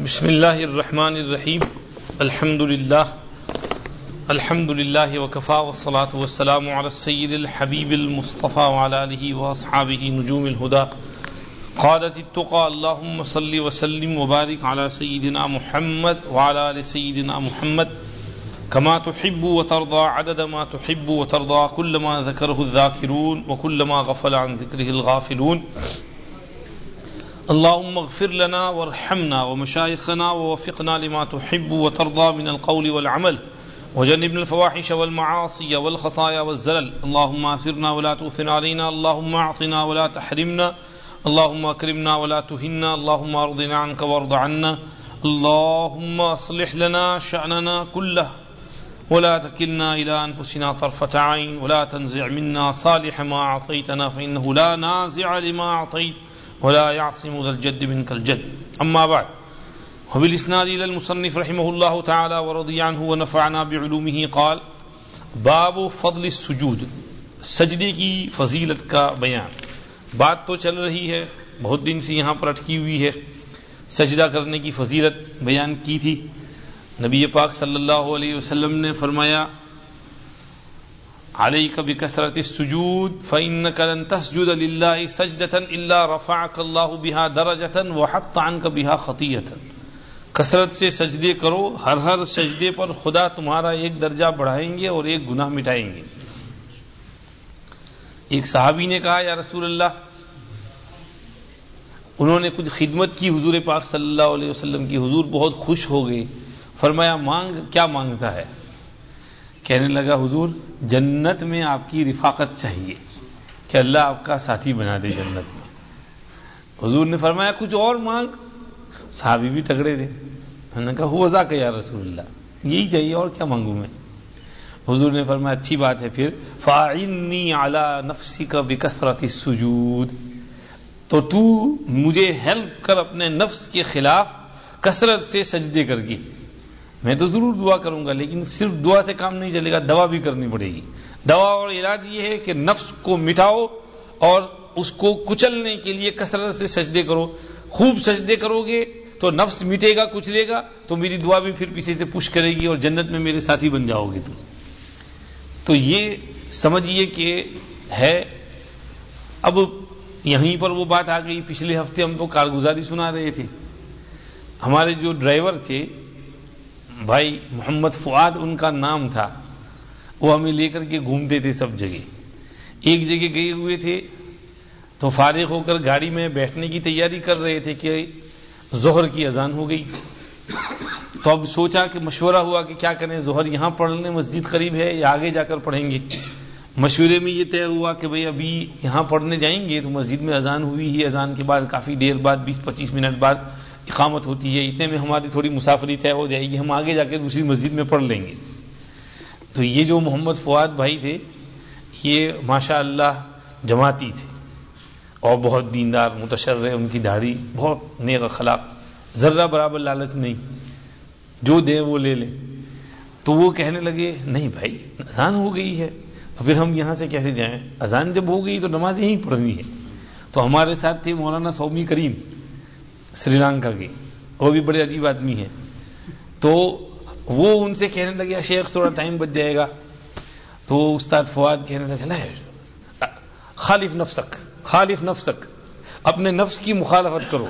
بسم الله الرحمن الرحيم الحمد لله الحمد لله وكفى والصلاة والسلام على السيد الحبيب المصطفى وعلى آله وأصحابه نجوم الهدى قادت التقى۔ اللهم صل وسلم وبارك على سيدنا محمد وعلى آل سيدنا محمد۔ كما تحب وترضى عدد ما تحب وترضى كل ما ذكره الذاكرون وكل ما غفل عن ذكره الغافلون۔ اللهم اغفر لنا وارحمنا ومشايخنا ووفقنا لما تحب وترضى من القول والعمل. وجنبنا الفواحش والمعاصي والخطايا والزلل. اللهم اثرنا ولا تؤثر علينا. اللهم اعطنا ولا تحرمنا. اللهم اكرمنا ولا تهنا. اللهم ارضنا عنك وارض عنا. اللهم اصلح لنا شأننا كله. ولا تكلنا إلى أنفسنا طرفة عين. ولا تنزع منا صالح ما أعطيتنا فإنه لا نازع لما أعطيت. ولا يعصم ذا الجد منك الجد. أما بعد، وبالإسناد إلى المصنف رحمه الله تعالى ورضي عنه ونفعنا بعلومه، قال باب فضل السجود، سجدے کی فضیلت کا بیان. بات تو چل رہی ہے، بہت دن سے یہاں پر اٹکی ہوئی ہے، سجدہ کرنے کی فضیلت بیان کی تھی۔ نبی پاک صلی اللہ علیہ وسلم نے فرمایا عليك بكثرة السجود، فإنك لن تسجد لله سجدة إلا رفعك الله بها درجة وحط عنك بها خطية کثرت سے سجدے کرو، ہر ہر سجدے پر خدا تمہارا ایک درجہ بڑھائیں گے اور ایک گناہ مٹائیں گے۔ ایک صحابی نے کہا، یا رسول اللہ، انہوں نے کچھ خدمت کی حضور پاک صلی اللہ علیہ وسلم کی، حضور بہت خوش ہو گئے۔ فرمایا، مانگ، کیا مانگتا ہے؟ کہنے لگا، حضور، جنت میں آپ کی رفاقت چاہیے کہ اللہ آپ کا ساتھی بنا دے جنت میں. حضور نے فرمایا، کچھ اور مانگ. صحابی بھی تگڑے تھے۔ میں نے کہا، ہو وضا کہ یا رسول اللہ، یہی چاہیے اور کیا مانگوں میں؟ حضور نے فرمایا، اچھی بات ہے پھر، فاعنی اعلی نفسی کا بکثرت السجود۔ تو تو مجھے ہیلپ کر اپنے نفس کے خلاف کثرت سے سجدے کر گی۔ میں تو ضرور دعا کروں گا، لیکن صرف دعا سے کام نہیں چلے گا، دوا بھی کرنی پڑے گی۔ دوا اور علاج یہ ہے کہ نفس کو مٹاؤ اور اس کو کچلنے کے لیے کثرت سے سجدے کرو۔ خوب سجدے کرو گے تو نفس مٹے گا، کچلے گا، تو میری دعا بھی پھر پیچھے سے پش کرے گی اور جنت میں میرے ساتھی بن جاؤ گے تم۔ تو یہ سمجھیے کہ ہے، اب یہیں پر وہ بات آ گئی۔ پچھلے ہفتے ہم تو کارگزاری سنا رہے تھے۔ ہمارے جو ڈرائیور تھے بھائی محمد فعاد ان کا نام تھا۔ وہ ہمیں لے کر کے گھومتے تھے سب جگہ۔ ایک جگہ گئے ہوئے تھے۔ تو فارغ ہو کر گاڑی میں بیٹھنے کی تیاری کر رہے تھے کہ ظہر کی اذان ہو گئی۔ تو اب سوچا کہ مشورہ ہوا کہ کیا کریں، ظہر یہاں پڑھ لیں، مسجد قریب ہے یا آگے جا کر پڑھیں گے۔ مشورے میں یہ طے ہوا کہ بھئی ابھی یہاں پڑھنے جائیں گے تو مسجد میں اذان ہوئی ہی، اذان کے بعد کافی دیر بعد، بیس پچیس منٹ بعد اقامت ہوتی ہے، اتنے میں ہماری تھوڑی مسافری طے ہو جائے گی، ہم آگے جا کے دوسری مسجد میں پڑھ لیں گے۔ تو یہ جو محمد فواد بھائی تھے، یہ ماشاء اللہ جماعتی تھے۔ اور بہت دیندار، متشر ان کی داڑھی بہت نیک اخلاق، ذرہ برابر لالچ نہیں۔ جو دیں وہ لے لیں تو وہ کہنے لگے، نہیں بھائی، اذان ہو گئی ہے۔ تو پھر ہم یہاں سے کیسے جائیں؟ اذان جب ہو گئی تو نماز یہیں پڑھنی ہے تو ہمارے ساتھ تھے مولانا سومی کریم۔ سری لنکا کی۔ وہ بھی بڑے عجیب آدمی ہیں۔ تو وہ ان سے کہنے لگے شیخ، تھوڑا ٹائم بچ جائے گا۔ تو استاد فواد کہنے لگے خالف نفسک خالف نفسک۔ اپنے نفس کی مخالفت کرو۔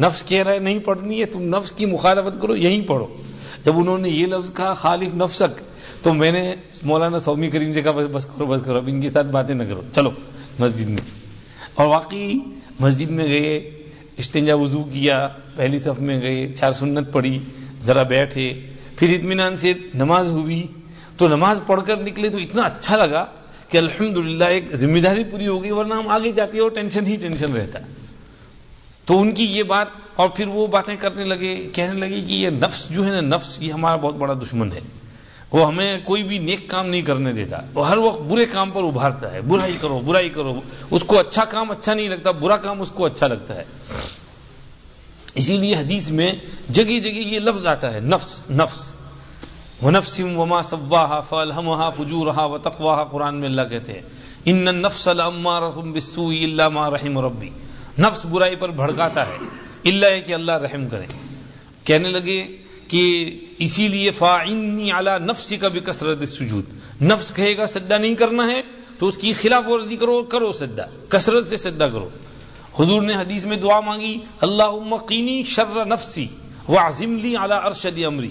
نفس کہہ رہا ہے، نہیں پڑھنی ہے، تم نفس کی مخالفت کرو، یہیں پڑھو۔ جب انہوں نے یہ لفظ کہا، خالف نفسک تو میں نے مولانا سومی کریم سے کہا بس کرو بس کرو، اب ان کے ساتھ باتیں نہ کرو۔ چلو، مسجد میں۔ اور واقعی مسجد میں گئے۔ استنجا وضو کیا، پہلی صف میں گئے، چار سنت پڑھی، ذرا بیٹھے، پھر اطمینان سے نماز ہوئی۔ تو نماز پڑھ کر نکلے تو اتنا اچھا لگا کہ الحمدللہ ایک ذمہ داری پوری ہو گئی، ورنہ ہم آگے جاتے ہیں اور ٹینشن ہی ٹینشن رہتا۔ تو ان کی یہ بات اور پھر وہ باتیں کرنے لگے، کہنے لگے کہ یہ نفس جو ہے نا، نفس یہ ہمارا بہت بڑا دشمن ہے۔ وہ ہمیں کوئی بھی نیک کام نہیں کرنے دیتا۔ وہ ہر وقت برے کام پر ابھارتا ہے۔ برائی کرو برائی کرو۔ اس کو اچھا کام اچھا نہیں لگتا، برا کام اس کو اچھا لگتا ہے۔ اسی لیے حدیث میں جگہ جگہ یہ لفظ آتا ہے، نفس نفس۔ ونفس وما سواها فالهمها فجورها وتقواها قرآن میں اللہ کہتے ہیں۔ ان النفس لامارۃ بالسوء الا ما رحم ربی۔ نفس برائی پر بھڑکاتا ہے اللہ ہے کہ اللہ رحم کرے۔ کہنے لگے کہ اسی لیے فاعنی اعلی نفسی کا بھی کثرت سجود نفس کہے گا سجدہ نہیں کرنا ہے، تو اس کی خلاف ورزی کرو کرو سجدہ۔ کثرت سے سجدہ کرو۔ حضور نے حدیث میں دعا مانگی اللہ مقینی شر نفسی وعظم لی اعلی ارشد امری۔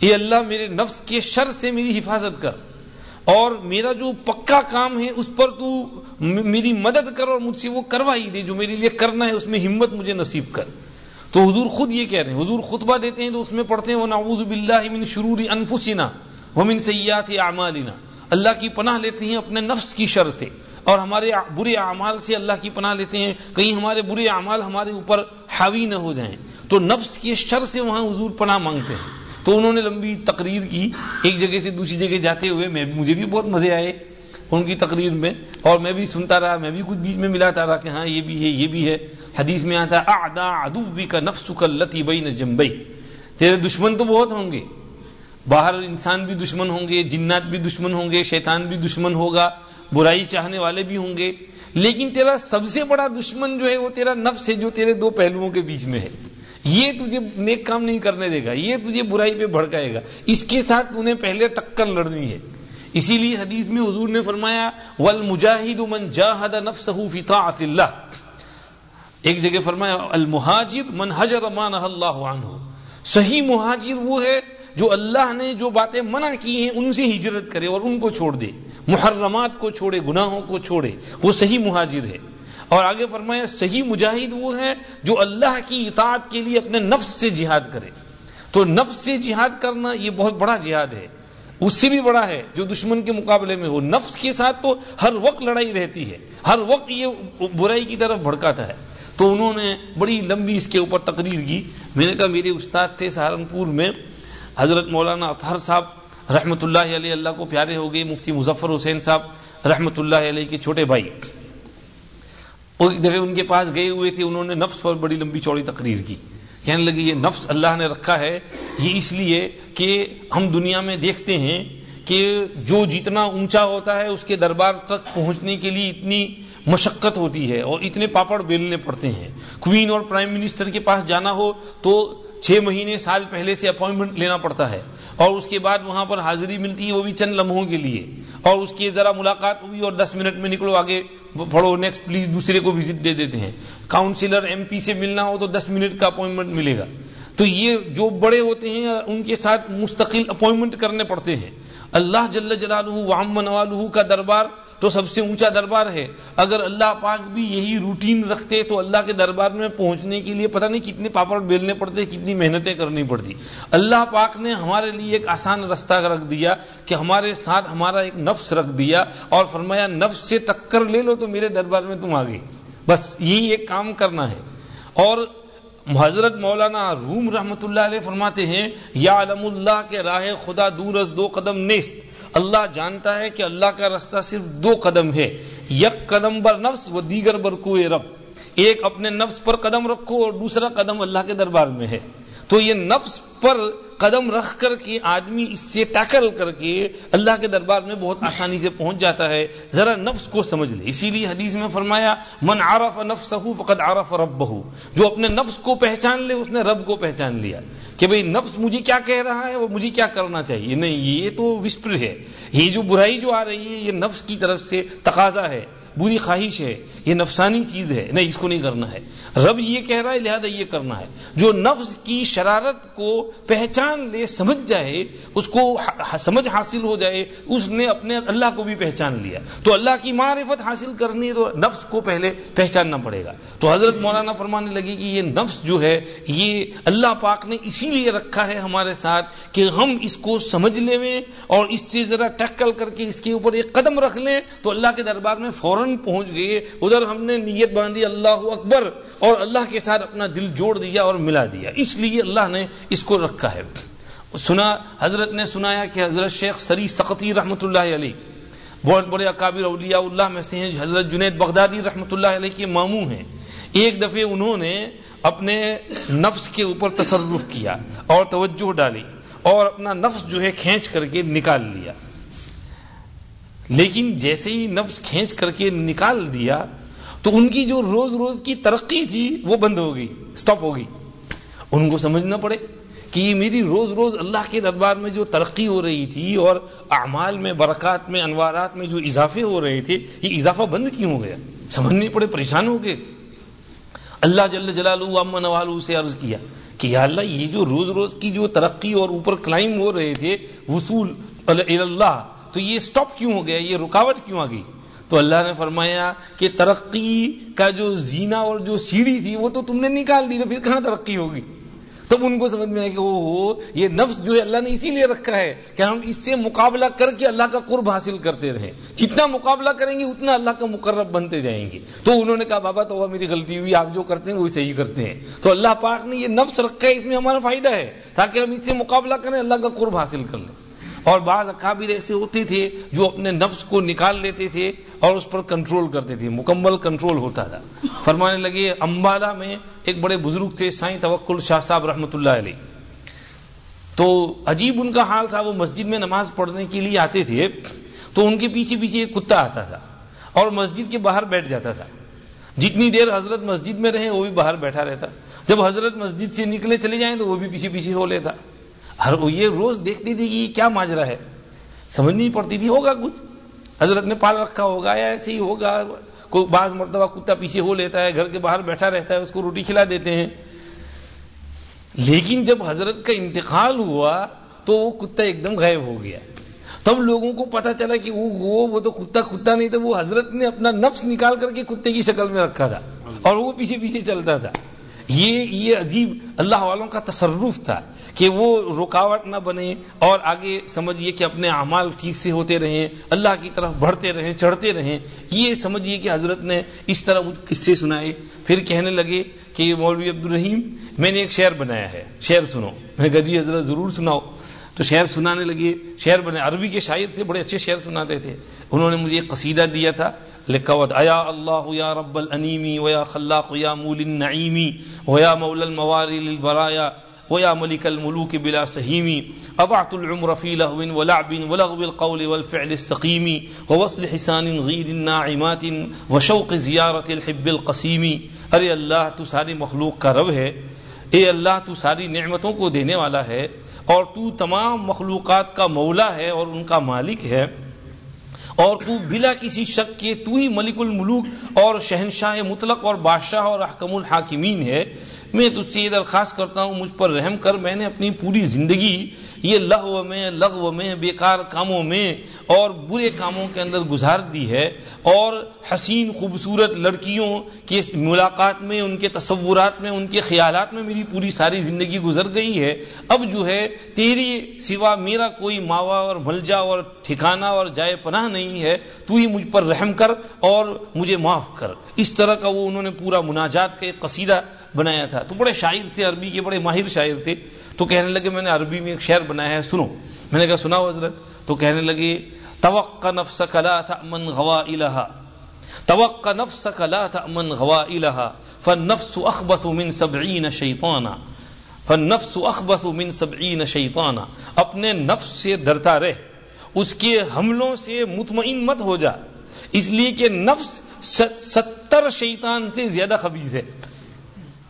اے اللہ، میرے نفس کے شر سے میری حفاظت کر۔ اور میرا جو پکا کام ہے، اس پر تو میری مدد کر اور مجھ سے وہ کروا ہی دے۔ جو میرے لیے کرنا ہے، اس میں ہمت مجھے نصیب کر۔ تو حضور خود یہ کہہ رہے ہیں، حضور خطبہ دیتے ہیں تو اس میں پڑھتے ہیں وہ نعوذ باللہ من شرور انفسنا ومن سیئات اعمالنا. اللہ کی پناہ لیتے ہیں اپنے نفس کی شر سے اور ہمارے برے اعمال سے اللہ کی پناہ لیتے ہیں۔ کہیں ہمارے برے اعمال ہمارے اوپر حاوی نہ ہو جائیں۔ تو نفس کے شر سے وہاں حضور پناہ مانگتے ہیں۔ تو انہوں نے لمبی تقریر کی۔ ایک جگہ سے دوسری جگہ جاتے ہوئے میں مجھے بھی بہت مزے آئے ان کی تقریر میں اور میں بھی سنتا رہا، میں بھی کچھ بیچ میں ملاتا رہا کہ ہاں یہ بھی ہے، یہ بھی ہے۔ حدیث میں آتا اعدا عدوی کا نفس کا لتی بین جمبئی تیرے دشمن تو بہت ہوں گے۔ باہر انسان بھی دشمن ہوں گے، جنات بھی دشمن ہوں گے، شیطان بھی دشمن ہوگا، برائی چاہنے والے بھی ہوں گے۔ لیکن تیرا سب سے بڑا دشمن جو ہے، وہ تیرا نفس ہے جو تیرے دو پہلوؤں کے بیچ میں ہے۔ یہ تجھے نیک کام نہیں کرنے دے گا، یہ تجھے برائی پہ بھڑکائے گا۔ اس کے ساتھ انہیں پہلے ٹکر لڑنی ہے۔ اسی لیے حدیث میں حضور نے فرمایا، والمجاہد من جاہد نفسه طاعت اللہ. ایک جگہ فرمایا، المہاجر من حجر ما نهى الله عنه صحیح مہاجر وہ ہے جو اللہ نے جو باتیں منع کی ہیں، ان سے ہجرت کرے اور ان کو چھوڑ دے۔ محرمات کو چھوڑے، گناہوں کو چھوڑے۔ وہ صحیح مہاجر ہے۔ اور آگے فرمایا، صحیح مجاہد وہ ہے جو اللہ کی اطاعت کے لیے اپنے نفس سے جہاد کرے۔ تو نفس سے جہاد کرنا یہ بہت بڑا جہاد ہے۔ اس سے بھی بڑا ہے جو دشمن کے مقابلے میں ہو۔ نفس کے ساتھ تو ہر وقت لڑائی رہتی ہے۔ ہر وقت یہ برائی کی طرف بھڑکاتا ہے۔ تو انہوں نے بڑی لمبی اس کے اوپر تقریر کی۔ میں نے کہا میرے استاد تھے سہارنپور میں، حضرت مولانا اطہر صاحب رحمۃ اللہ علیہ، اللہ کو پیارے ہو گئے، مفتی مظفر حسین صاحب رحمۃ اللہ علیہ کے چھوٹے بھائی۔ ایک دفعہ ان کے پاس گئے ہوئے تھے، انہوں نے نفس پر بڑی لمبی چوڑی تقریر کی۔ کہنے لگے، یہ نفس اللہ نے رکھا ہے، یہ اس لیے کہ ہم دنیا میں دیکھتے ہیں کہ جو جتنا اونچا ہوتا ہے، اس کے دربار تک پہنچنے کے لیے اتنی مشقت ہوتی ہے اور اتنے پاپڑ بیلنے پڑتے ہیں۔ کوئین اور پرائم منسٹر کے پاس جانا ہو تو چھ مہینے سال پہلے سے اپوائنٹمنٹ لینا پڑتا ہے۔ اور اس کے بعد وہاں پر حاضری ملتی ہے وہ بھی چند لمحوں کے لیے۔ اور اس کی ذرا ملاقات ہوئی اور دس منٹ میں نکلو، آگے پڑھو نیکسٹ پلیز دوسرے کو وزٹ دے دیتے ہیں۔ کاؤنسلر ایم پی سے ملنا ہو تو دس منٹ کا اپوائنٹمنٹ ملے گا۔ تو یہ جو بڑے ہوتے ہیں، ان کے ساتھ مستقل اپوائنٹمنٹ کرنے پڑتے ہیں۔ اللہ جل جلالہ وعم نوالہ کا دربار تو سب سے اونچا دربار ہے۔ اگر اللہ پاک بھی یہی روٹین رکھتے تو اللہ کے دربار میں پہنچنے کے لیے پتہ نہیں کتنے پاپڑ بیلنے پڑتے، کتنی محنتیں کرنی پڑتی۔ اللہ پاک نے ہمارے لیے ایک آسان رستہ رکھ دیا کہ ہمارے ساتھ ہمارا ایک نفس رکھ دیا اور فرمایا، نفس سے ٹکر لے لو تو میرے دربار میں تم آگے۔ بس یہی ایک کام کرنا ہے۔ اور حضرت مولانا روم رحمت اللہ علیہ فرماتے ہیں یا علم اللہ کے راہ خدا دور از دو قدم نیست۔ اللہ جانتا ہے کہ اللہ کا رستہ صرف دو قدم ہے، یک قدم بر نفس و دیگر بر کوئے رب۔ ایک اپنے نفس پر قدم رکھو اور دوسرا قدم اللہ کے دربار میں ہے۔ تو یہ نفس پر قدم رکھ کر کے آدمی اس سے ٹیکل کر کے اللہ کے دربار میں بہت آسانی سے پہنچ جاتا ہے۔ ذرا نفس کو سمجھ لے اسی لیے حدیث میں فرمایا، من عرف نفس فقد عرف رب جو اپنے نفس کو پہچان لے، اس نے رب کو پہچان لیا۔ کہ بھئی نفس مجھے کیا کہہ رہا ہے، وہ مجھے کیا کرنا چاہیے؟ نہیں، یہ تو وسپر ہے۔ یہ جو برائی جو آ رہی ہے، یہ نفس کی طرف سے تقاضا ہے، بری خواہش ہے۔ یہ نفسانی چیز ہے، نہیں، اس کو نہیں کرنا ہے۔ رب یہ کہہ رہا ہے، لہذا یہ کرنا ہے۔ جو نفس کی شرارت کو پہچان لے، سمجھ جائے، اس کو سمجھ حاصل ہو جائے، اس نے اپنے اللہ کو بھی پہچان لیا۔ تو اللہ کی معرفت حاصل کرنی تو نفس کو پہلے پہچاننا پڑے گا۔ تو حضرت مولانا فرمانے لگی کہ یہ نفس جو ہے، یہ اللہ پاک نے اسی لیے رکھا ہے ہمارے ساتھ کہ ہم اس کو سمجھ لیں اور اس سے ذرا ٹکل کر کے اس کے اوپر ایک قدم رکھ لیں۔ تو اللہ کے دربار میں فوراً پہنچ گئے، ادھر اگر ہم نے نیت باندھی، اللہ اکبر، اور اللہ کے ساتھ اپنا دل جوڑ دیا اور ملا دیا۔ اس لیے اللہ نے اس کو رکھا ہے۔ سنا، حضرت نے سنایا کہ حضرت شیخ سری سقطی رحمۃ اللہ علیہ، بہت بڑے اکابر اولیاء اللہ میں سے ہیں، حضرت جنید بغدادی رحمۃ اللہ علیہ کے ماموں ہیں۔ ایک دفعہ انہوں نے اپنے نفس کے اوپر تصرف کیا اور توجہ ڈالی اور اپنا نفس جو ہے کھینچ کر کے نکال لیا۔ لیکن جیسے ہی نفس کھینچ کر کے نکال دیا تو ان کی جو روز روز کی ترقی تھی وہ بند ہو گئی سٹاپ ہو گئی ان کو سمجھنا پڑے کہ یہ میری روز روز اللہ کے دربار میں جو ترقی ہو رہی تھی اور اعمال میں، برکات میں، انوارات میں جو اضافے ہو رہے تھے، یہ اضافہ بند کیوں ہو گیا؟ سمجھنے پڑے، پریشان ہو گئے۔ اللہ جل جلالہ امن والو سے عرض کیا کہ یا اللہ، یہ جو روز روز کی جو ترقی اور اوپر کلائم ہو رہے تھے، وصول اللہ، تو یہ سٹاپ کیوں ہو گیا؟ یہ رکاوٹ کیوں آ گئی؟ تو اللہ نے فرمایا کہ ترقی کا جو زینا اور جو سیڑھی تھی وہ تو تم نے نکال دی تو پھر کہاں ترقی ہوگی؟ تب ان کو سمجھ میں آئے کہ وہ ہو یہ نفس جو ہے اللہ نے اسی لیے رکھا ہے کہ ہم اس سے مقابلہ کر کے اللہ کا قرب حاصل کرتے رہیں۔ جتنا مقابلہ کریں گے، اتنا اللہ کا مقرب بنتے جائیں گے۔ تو انہوں نے کہا، بابا تو میری غلطی ہوئی، آپ جو کرتے ہیں وہی صحیح کرتے ہیں۔ تو اللہ پاک نے یہ نفس رکھا ہے، اس میں ہمارا فائدہ ہے تاکہ ہم اس سے مقابلہ کریں، اللہ کا قرب حاصل کر لیں۔ اور بعض اکابر ایسے ہوتے تھے جو اپنے نفس کو نکال لیتے تھے اور اس پر کنٹرول کرتے تھے، مکمل کنٹرول ہوتا تھا۔ فرمانے لگے، امبالا میں ایک بڑے بزرگ تھے، سائیں توکل شاہ صاحب رحمۃ اللہ علیہ۔ تو عجیب ان کا حال تھا، وہ مسجد میں نماز پڑھنے کے لیے آتے تھے، تو ان کے پیچھے پیچھے ایک کتا آتا تھا اور مسجد کے باہر بیٹھ جاتا تھا۔ جتنی دیر حضرت مسجد میں رہے، وہ بھی باہر بیٹھا رہتا۔ جب حضرت مسجد سے نکلے چلے جائیں تو وہ بھی پیچھے پیچھے ہو لیتا۔ ہر یہ روز دیکھتی تھی کہ یہ کیا ماجرا ہے۔ سمجھ نہیں پڑتی تھی، ہوگا کچھ۔ حضرت نے پال رکھا ہوگا یا ایسے ہی ہوگا۔ کوئی بعض مرتبہ کتا پیچھے ہو لیتا ہے، گھر کے باہر بیٹھا رہتا ہے، اس کو روٹی کھلا دیتے ہیں۔ لیکن جب حضرت کا انتقال ہوا تو وہ کتا ایک دم غائب ہو گیا۔ تب لوگوں کو پتا چلا کہ وہ وہ تو کتا کتا نہیں تھا، وہ حضرت نے اپنا نفس نکال کر کے کتے کی شکل میں رکھا تھا اور وہ پیچھے پیچھے چلتا تھا۔ یہ یہ عجیب اللہ والوں کا تصرف تھا کہ وہ رکاوٹ نہ بنے اور آگے سمجھیے کہ اپنے اعمال ٹھیک سے ہوتے رہیں، اللہ کی طرف بڑھتے رہیں، چڑھتے رہیں۔ یہ سمجھیے کہ حضرت نے اس طرح قصے سنائے۔ پھر کہنے لگے کہ مولوی عبد الرحیم میں نے ایک شعر بنایا ہے۔ شعر سنو۔ میں گجی حضرت ضرور سناؤ۔ تو شعر سنانے لگے۔ شعر بنے، عربی کے شاعر تھے، بڑے اچھے شعر سناتے تھے۔ انہوں نے مجھے ایک قصیدہ دیا تھا۔ لکھا ہوا ایا اللہ یا رب الانیمی ویا خلاق یا مول النعیمی ویا مول المواری للبرایا ويا ملك الملوك بلا سهيم أبعت العمر في لهو ولعب ولغو القول والفعل السقيم ووصل حسان غيد الناعمات وشوق زيارة الحب القسيم ارے اللہ، تو ساری مخلوق کا رب ہے۔ اے اللہ، تو ساری نعمتوں کو دینے والا ہے۔ اور تو تمام مخلوقات کا مولا ہے اور ان کا مالک ہے۔ اور تو بلا کسی شک کے تو ہی ملک الملوک اور شہنشاہ مطلق اور بادشاہ اور احکم الحاکمین ہے۔ میں تجھ سے یہ درخواست کرتا ہوں، مجھ پر رحم کر، میں نے اپنی پوری زندگی یہ لغو میں لغو میں، بیکار کاموں میں اور برے کاموں کے اندر گزار دی ہے اور حسین خوبصورت لڑکیوں کی ملاقات میں، ان کے تصورات میں، ان کے خیالات میں میری پوری ساری زندگی گزر گئی ہے۔ اب جو ہے تیری سوا میرا کوئی ماوا اور ملجا اور ٹھکانہ اور جائے پناہ نہیں ہے۔ تو ہی مجھ پر رحم کر اور مجھے معاف کر۔ اس طرح کا وہ انہوں نے پورا مناجات کا ایک قصیدہ بنایا تھا۔ تو بڑے شاعر تھے عربی کے، بڑے ماہر شاعر تھے۔ تو کہنے لگے، میں نے عربی میں ایک شعر بنایا ہے، سنو۔ میں نے کہا سنا حضرت۔ تو کہنے لگے، توقع نفسك لا تأمن غوائلها توقع نفسك لا تأمن غوائلها فالنفس أخبث من سبعين شيطانا فالنفس أخبث من سبعين شيطانا اپنے نفس سے ڈرتا رہ۔ اس کے حملوں سے مطمئن مت ہو جا۔ اس لیے کہ نفس ستر شیطان سے زیادہ خبیز ہے۔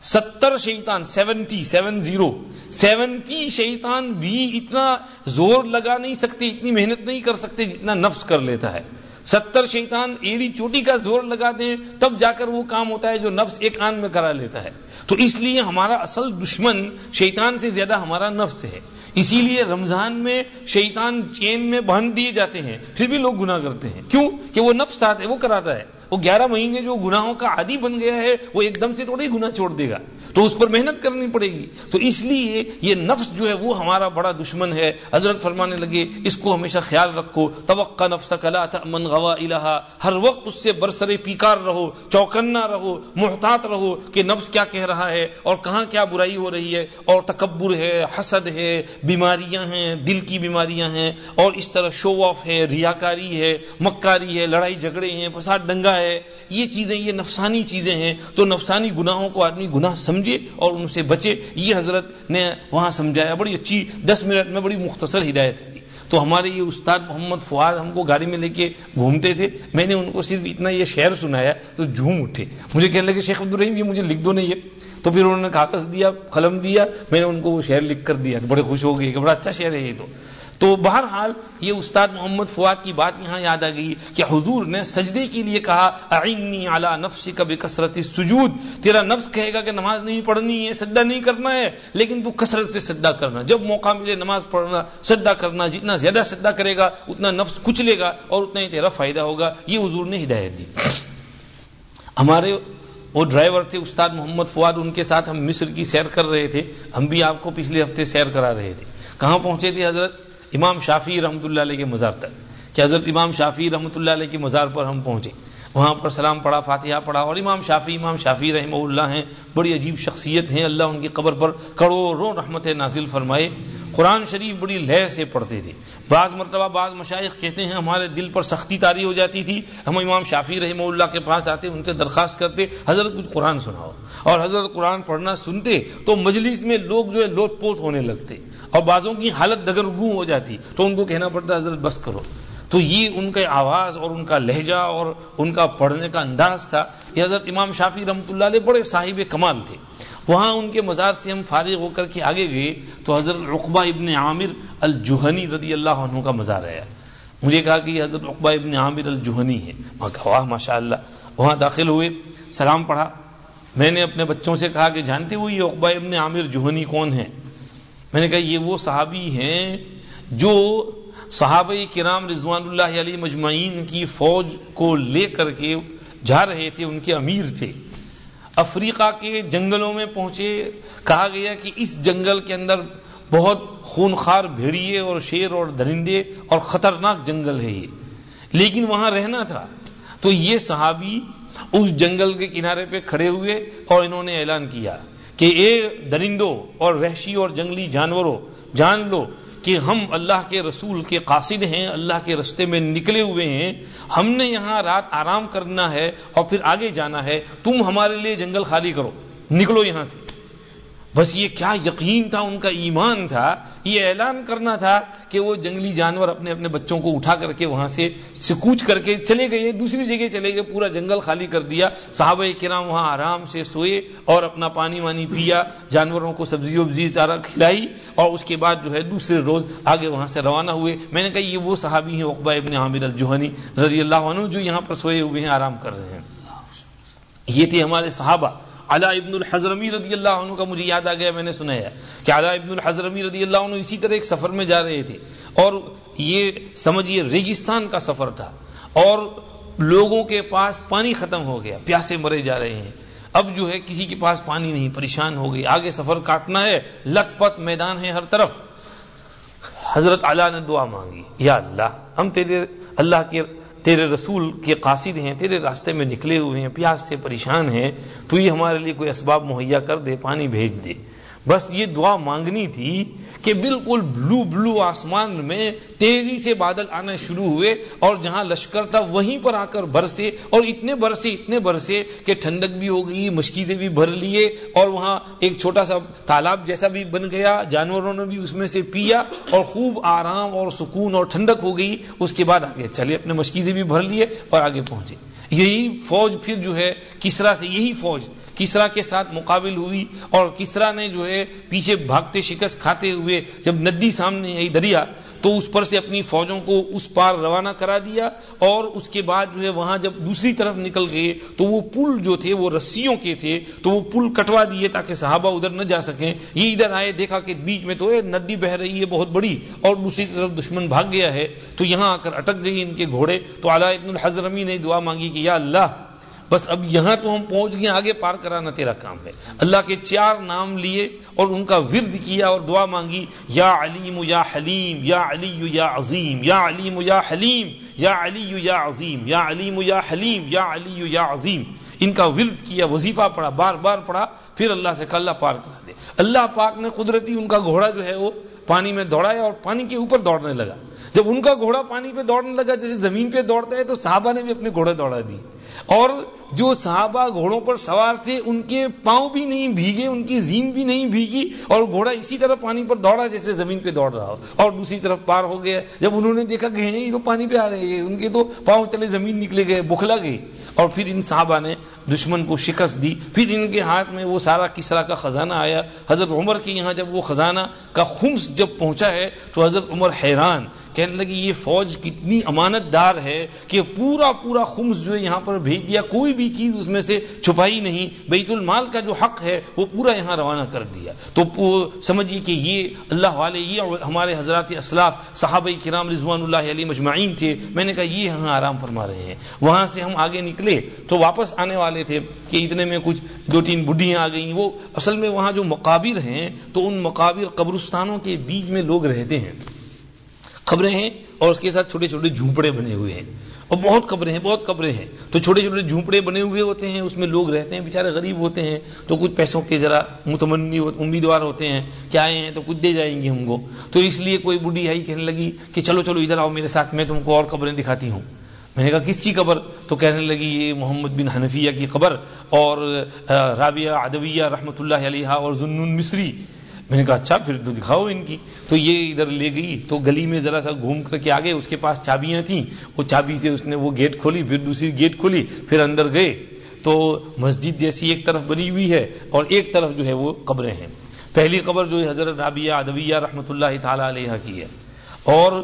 ستر شیطان سیونٹی سیون زیرو سیونٹی شیطان بھی اتنا زور لگا نہیں سکتے، اتنی محنت نہیں کر سکتے جتنا نفس کر لیتا ہے۔ ستر شیطان ایڑی چوٹی کا زور لگا دیں، تب جا کر وہ کام ہوتا ہے جو نفس ایک آن میں کرا لیتا ہے۔ تو اس لیے ہمارا اصل دشمن شیطان سے زیادہ ہمارا نفس ہے۔ اسی لیے رمضان میں شیطان چین میں بہن دیے جاتے ہیں، پھر بھی لوگ گناہ کرتے ہیں۔ کیوں؟ کہ وہ نفس آتے وہ کراتا ہے۔ وہ گیارہ مہینے جو گناہوں کا عادی بن گیا ہے، وہ ایک دم سے تھوڑی گناہ چھوڑ دے گا۔ تو اس پر محنت کرنی پڑے گی۔ تو اس لیے یہ نفس جو ہے، وہ ہمارا بڑا دشمن ہے۔ حضرت فرمانے لگے، اس کو ہمیشہ خیال رکھو۔ توقع نفس کلا من غوا الہا ہر وقت اس سے برسرے پیکار رہو، چوکنا رہو، محتاط رہو کہ نفس کیا کہہ رہا ہے اور کہاں کیا برائی ہو رہی ہے۔ اور تکبر ہے، حسد ہے، بیماریاں ہیں، دل کی بیماریاں ہیں۔ اور اس طرح شو آف ہے، ریاکاری ہے، مکاری ہے، لڑائی جھگڑے ہیں، فساد ڈنگا ہے ہے، یہ چیزیں یہ نفسانی چیزیں ہیں، تو نفسانی گناہوں کو آدمی گناہ سمجھے اور ان سے بچے، یہ حضرت نے وہاں سمجھایا، بڑی اچھی دس منٹ میں بڑی مختصر ہدایت دی۔ تو ہمارے یہ استاد محمد فواد ہم کو گاڑی میں لے کے گھومتے تھے، میں نے ان کو صرف اتنا یہ شعر سنایا تو جھوم اٹھے۔ مجھے کہنے لگے، شیخ عبد الرحیم یہ مجھے لکھ دو، نہیں ہے۔ تو پھر انہوں نے کاغذ دیا، قلم دیا، میں نے ان کو وہ شعر لکھ کر دیا۔ بڑے خوش ہو گئے کہ بڑا اچھا شعر ہے یہ تو۔ تو بہرحال یہ استاد محمد فواد کی بات یہاں یاد آ گئی کہ حضور نے سجدے کے لیے کہا، اعنی علی نفس کا بکثرت سجود تیرا نفس کہے گا کہ نماز نہیں پڑھنی ہے، سجدہ نہیں کرنا ہے، لیکن تو کثرت سے سجدہ کرنا۔ جب موقع ملے نماز پڑھنا، سجدہ کرنا، جتنا زیادہ سجدہ کرے گا، اتنا نفس کچلے گا اور اتنا ہی تیرا فائدہ ہوگا۔ یہ حضور نے ہدایت دی۔ ہمارے وہ ڈرائیور تھے، استاد محمد فواد، ان کے ساتھ ہم مصر کی سیر کر رہے تھے۔ ہم بھی آپ کو پچھلے ہفتے سیر کرا رہے تھے۔ کہاں پہنچے تھے حضرت؟ امام شافی رحمۃ اللہ علیہ کے مزار تک، کہ حضرت امام شافی رحمۃ اللہ علیہ کے مزار پر ہم پہنچے۔ وہاں پر سلام پڑھا، فاتحہ پڑھا، اور امام شافی امام شافی رحمہ اللہ ہیں، بڑی عجیب شخصیت ہیں۔ اللہ ان کی قبر پر کروڑوں رحمت نازل فرمائے۔ قرآن شریف بڑی لہ سے پڑھتے تھے۔ بعض مرتبہ بعض مشائق کہتے ہیں، ہمارے دل پر سختی تاری ہو جاتی تھی، ہم امام شافی رحمہ اللہ کے پاس آتے، ان سے درخواست کرتے، حضرت کچھ قرآن سناؤ۔ اور حضرت قرآن پڑھنا سنتے، تو مجلس میں لوگ جو ہے لوٹ پوت ہونے لگتے۔ اور بعضوں کی حالت دگرگو ہو جاتی، تو ان کو کہنا پڑتا، حضرت بس کرو۔ تو یہ ان کے آواز اور ان کا لہجہ اور ان کا پڑھنے کا انداز تھا۔ یہ حضرت امام شافی رحمۃ اللہ علیہ بڑے صاحب کمال تھے۔ وہاں ان کے مزار سے ہم فارغ ہو کر کے آگے گئے، تو حضرت رقبہ ابن عامر الجوہنی رضی اللہ عنہ کا مزار آیا۔ مجھے کہا کہ یہ حضرت رقبہ ابن عامر الجوہنی ہے میں کہا، واہ ماشاء اللہ وہاں داخل ہوئے، سلام پڑھا۔ میں نے اپنے بچوں سے کہا کہ، جانتے ہو یہ اقبا ابن عامر جوہنی کون ہے میں نے کہا یہ وہ صحابی ہیں جو صحابہ کرام رضوان اللہ علیہ مجمعین کی فوج کو لے کر کے جا رہے تھے، ان کے امیر تھے۔ افریقہ کے جنگلوں میں پہنچے، کہا گیا کہ اس جنگل کے اندر بہت خونخوار بھیڑیے اور شیر اور درندے اور خطرناک جنگل ہے یہ۔ لیکن وہاں رہنا تھا۔ تو یہ صحابی اس جنگل کے کنارے پہ کھڑے ہوئے اور انہوں نے اعلان کیا۔ کہ اے درندوں اور وحشی اور جنگلی جانوروں، جان لو کہ ہم اللہ کے رسول کے قاصد ہیں، اللہ کے رستے میں نکلے ہوئے ہیں۔ ہم نے یہاں رات آرام کرنا ہے اور پھر آگے جانا ہے۔ تم ہمارے لیے جنگل خالی کرو۔ نکلو یہاں سے۔ بس یہ کیا یقین تھا ان کا، ایمان تھا؟ یہ اعلان کرنا تھا کہ وہ جنگلی جانور اپنے اپنے بچوں کو اٹھا کر کے وہاں سے سکوچ کر کے چلے گئے دوسری جگہ چلے گئے، پورا جنگل خالی کر دیا۔ صحابہ کرام وہاں آرام سے سوئے اور اپنا پانی وانی پیا، جانوروں کو سبزی وبزی سارا کھلائی اور اس کے بعد جو ہے دوسرے روز آگے وہاں سے روانہ ہوئے۔ میں نے کہا، یہ وہ صحابی ہیں اقبا ابن عامر الجوہنی رضی اللہ عنہ جو یہاں پر سوئے ہوئے ہیں، آرام کر رہے ہیں۔ یہ تھے ہمارے صحابہ۔ علا ابن الحضرمی رضی اللہ عنہ کا مجھے یاد آ گیا، میں نے سنایا کہ علا ابن الحضرمی رضی اللہ عنہ اسی طرح ایک سفر میں جا رہے تھے۔ اور یہ سمجھیے ریگستان کا سفر تھا۔ اور لوگوں کے پاس پانی ختم ہو گیا، پیاسے مرے جا رہے ہیں۔ اب جو ہے کسی کے پاس پانی نہیں، پریشان ہو گئی۔ آگے سفر کاٹنا ہے لک پت میدان ہے ہر طرف۔ حضرت علا نے دعا مانگی، یا اللہ، ہم تیرے اللہ کے تیرے رسول کے قاصد ہیں، تیرے راستے میں نکلے ہوئے ہیں، پیاس سے پریشان ہیں، تو یہ ہمارے لیے کوئی اسباب مہیا کر دے، پانی بھیج دے۔ بس یہ دعا مانگنی تھی کہ بالکل بلو بلو آسمان میں تیزی سے بادل آنا شروع ہوئے اور جہاں لشکر تھا وہیں پر آ کر برسے اور اتنے برسے اتنے برسے کہ ٹھنڈک بھی ہو گئی مشکی سے بھی بھر لیے اور وہاں ایک چھوٹا سا تالاب جیسا بھی بن گیا، جانوروں نے بھی اس میں سے پیا اور خوب آرام اور سکون اور ٹھنڈک ہو گئی۔ اس کے بعد آگے چلے، اپنے مشکی سے بھی بھر لیے اور آگے پہنچے۔ یہی فوج پھر جو ہے کسرا سے یہی فوج کسرا کے ساتھ مقابل ہوئی اور کسرا نے جو ہے پیچھے بھاگتے شکست کھاتے ہوئے جب ندی سامنے آئی دریا، تو اس پر سے اپنی فوجوں کو اس پار روانہ کرا دیا اور اس کے بعد جو ہے وہاں جب دوسری طرف نکل گئے، تو وہ پل جو تھے، وہ رسیوں کے تھے، تو وہ پل کٹوا دیے تاکہ صحابہ ادھر نہ جا سکیں۔ یہ ادھر آئے، دیکھا کہ بیچ میں تو ندی بہ رہی ہے بہت بڑی اور دوسری طرف دشمن بھاگ گیا ہے۔ تو یہاں آ کر اٹک گئی ان کے گھوڑے۔ تو اعلیٰ ابن الحضرمی نے دعا مانگی کہ یا اللہ بس اب یہاں تو ہم پہنچ گئے آگے پار کرانا تیرا کام ہے۔ اللہ کے چار نام لیے اور ان کا ورد کیا اور دعا مانگی، یا علیم یا حلیم، یا علی یا عظیم، یا علیم یا حلیم، یا علی یا عظیم، یا علیم یا حلیم، یا علی یا عظیم۔ ان کا ورد کیا، وظیفہ پڑھا، بار بار پڑھا، پھر اللہ سے اللہ پار کرا دے۔ اللہ پاک نے قدرتی ان کا گھوڑا جو ہے وہ پانی میں دوڑایا اور پانی کے اوپر دوڑنے لگا۔ جب ان کا گھوڑا پانی پہ دوڑنے لگا، جیسے زمین پہ دوڑتا ہے، تو صحابہ نے بھی اپنے گھوڑے دوڑا دی اور جو صحابہ گھوڑوں پر سوار تھے، ان کے پاؤں بھی نہیں بھیگے، ان کی زین بھی نہیں بھیگی، اور گھوڑا اسی طرح پانی پر دوڑا جیسے زمین پہ دوڑ رہا ہو، اور دوسری طرف پار ہو گیا۔ جب انہوں نے دیکھا کہ یہ تو پانی پہ آ رہے ہیں، ان کے تو پاؤں چلے، زمین نکلے گئے، بخلا گئے۔ اور پھر ان صحابہ نے دشمن کو شکست دی۔ پھر ان کے ہاتھ میں وہ سارا کسرا کا خزانہ آیا۔ حضرت عمر کے یہاں جب وہ خزانہ کا خمس جب پہنچا ہے، تو حضرت عمر حیران کہنے لگی یہ فوج کتنی امانت دار ہے کہ پورا پورا خمس جو ہے یہاں پر بھیج دیا، کوئی بھی چیز اس میں سے چھپائی نہیں. بیت المال کا جو حق ہے وہ پورا یہاں روانہ کر دیا۔ تو سمجھیے کہ یہ اللہ والے، یہ ہمارے حضرات اسلاف صحابہ کرام رضوان اللہ علیہ مجمعین تھے۔ میں نے کہا، یہ یہاں آرام فرما رہے ہیں۔ وہاں سے ہم آگے نکلے تو واپس آنے والے تھے کہ اتنے میں کچھ دو تین بڈیاں آ گئیں۔ وہ اصل میں وہاں جو مقابر ہیں تو ان مقابر قبرستانوں کے بیچ میں لوگ رہتے ہیں۔ قبریں ہیں اور اس کے ساتھ چھوٹے چھوٹے جھونپڑے بنے ہوئے ہیں اور بہت قبریں ہیں، بہت قبریں ہیں۔ تو چھوٹے چھوٹے جھونپڑے بنے ہوئے ہوتے ہیں، اس میں لوگ رہتے ہیں بےچارے غریب ہوتے ہیں۔ تو کچھ پیسوں کے ذرا متمنی امیدوار ہوتے ہیں کہ آئے ہیں تو کچھ دے جائیں گے ہم کو۔ تو اس لیے کوئی بڈی آئی کہنے لگی کہ چلو چلو ادھر آؤ میرے ساتھ، میں تم کو اور قبریں دکھاتی ہوں۔ میں نے کہا، کس کی قبر تو کہنے لگی، یہ محمد بن حنفیہ کی قبر اور رابعہ ادویہ رحمۃ اللہ علیہ اور ضنون مصری۔ میں نے کہا اچھا پھر تو دکھاؤ ان کی. تو یہ ادھر لے گئی، تو گلی میں ذرا سا گھوم کر کے آگے اس کے پاس چابیاں تھیں۔ وہ چابی سے اس نے وہ گیٹ کھولی، پھر دوسری گیٹ کھولی، پھر اندر گئے۔ تو مسجد جیسی ایک طرف بنی ہوئی ہے اور ایک طرف جو ہے وہ قبریں ہیں۔ پہلی قبر جو ہے حضرت رابعہ ادویہ رحمۃ اللہ تعالی علیہ کی ہے۔ اور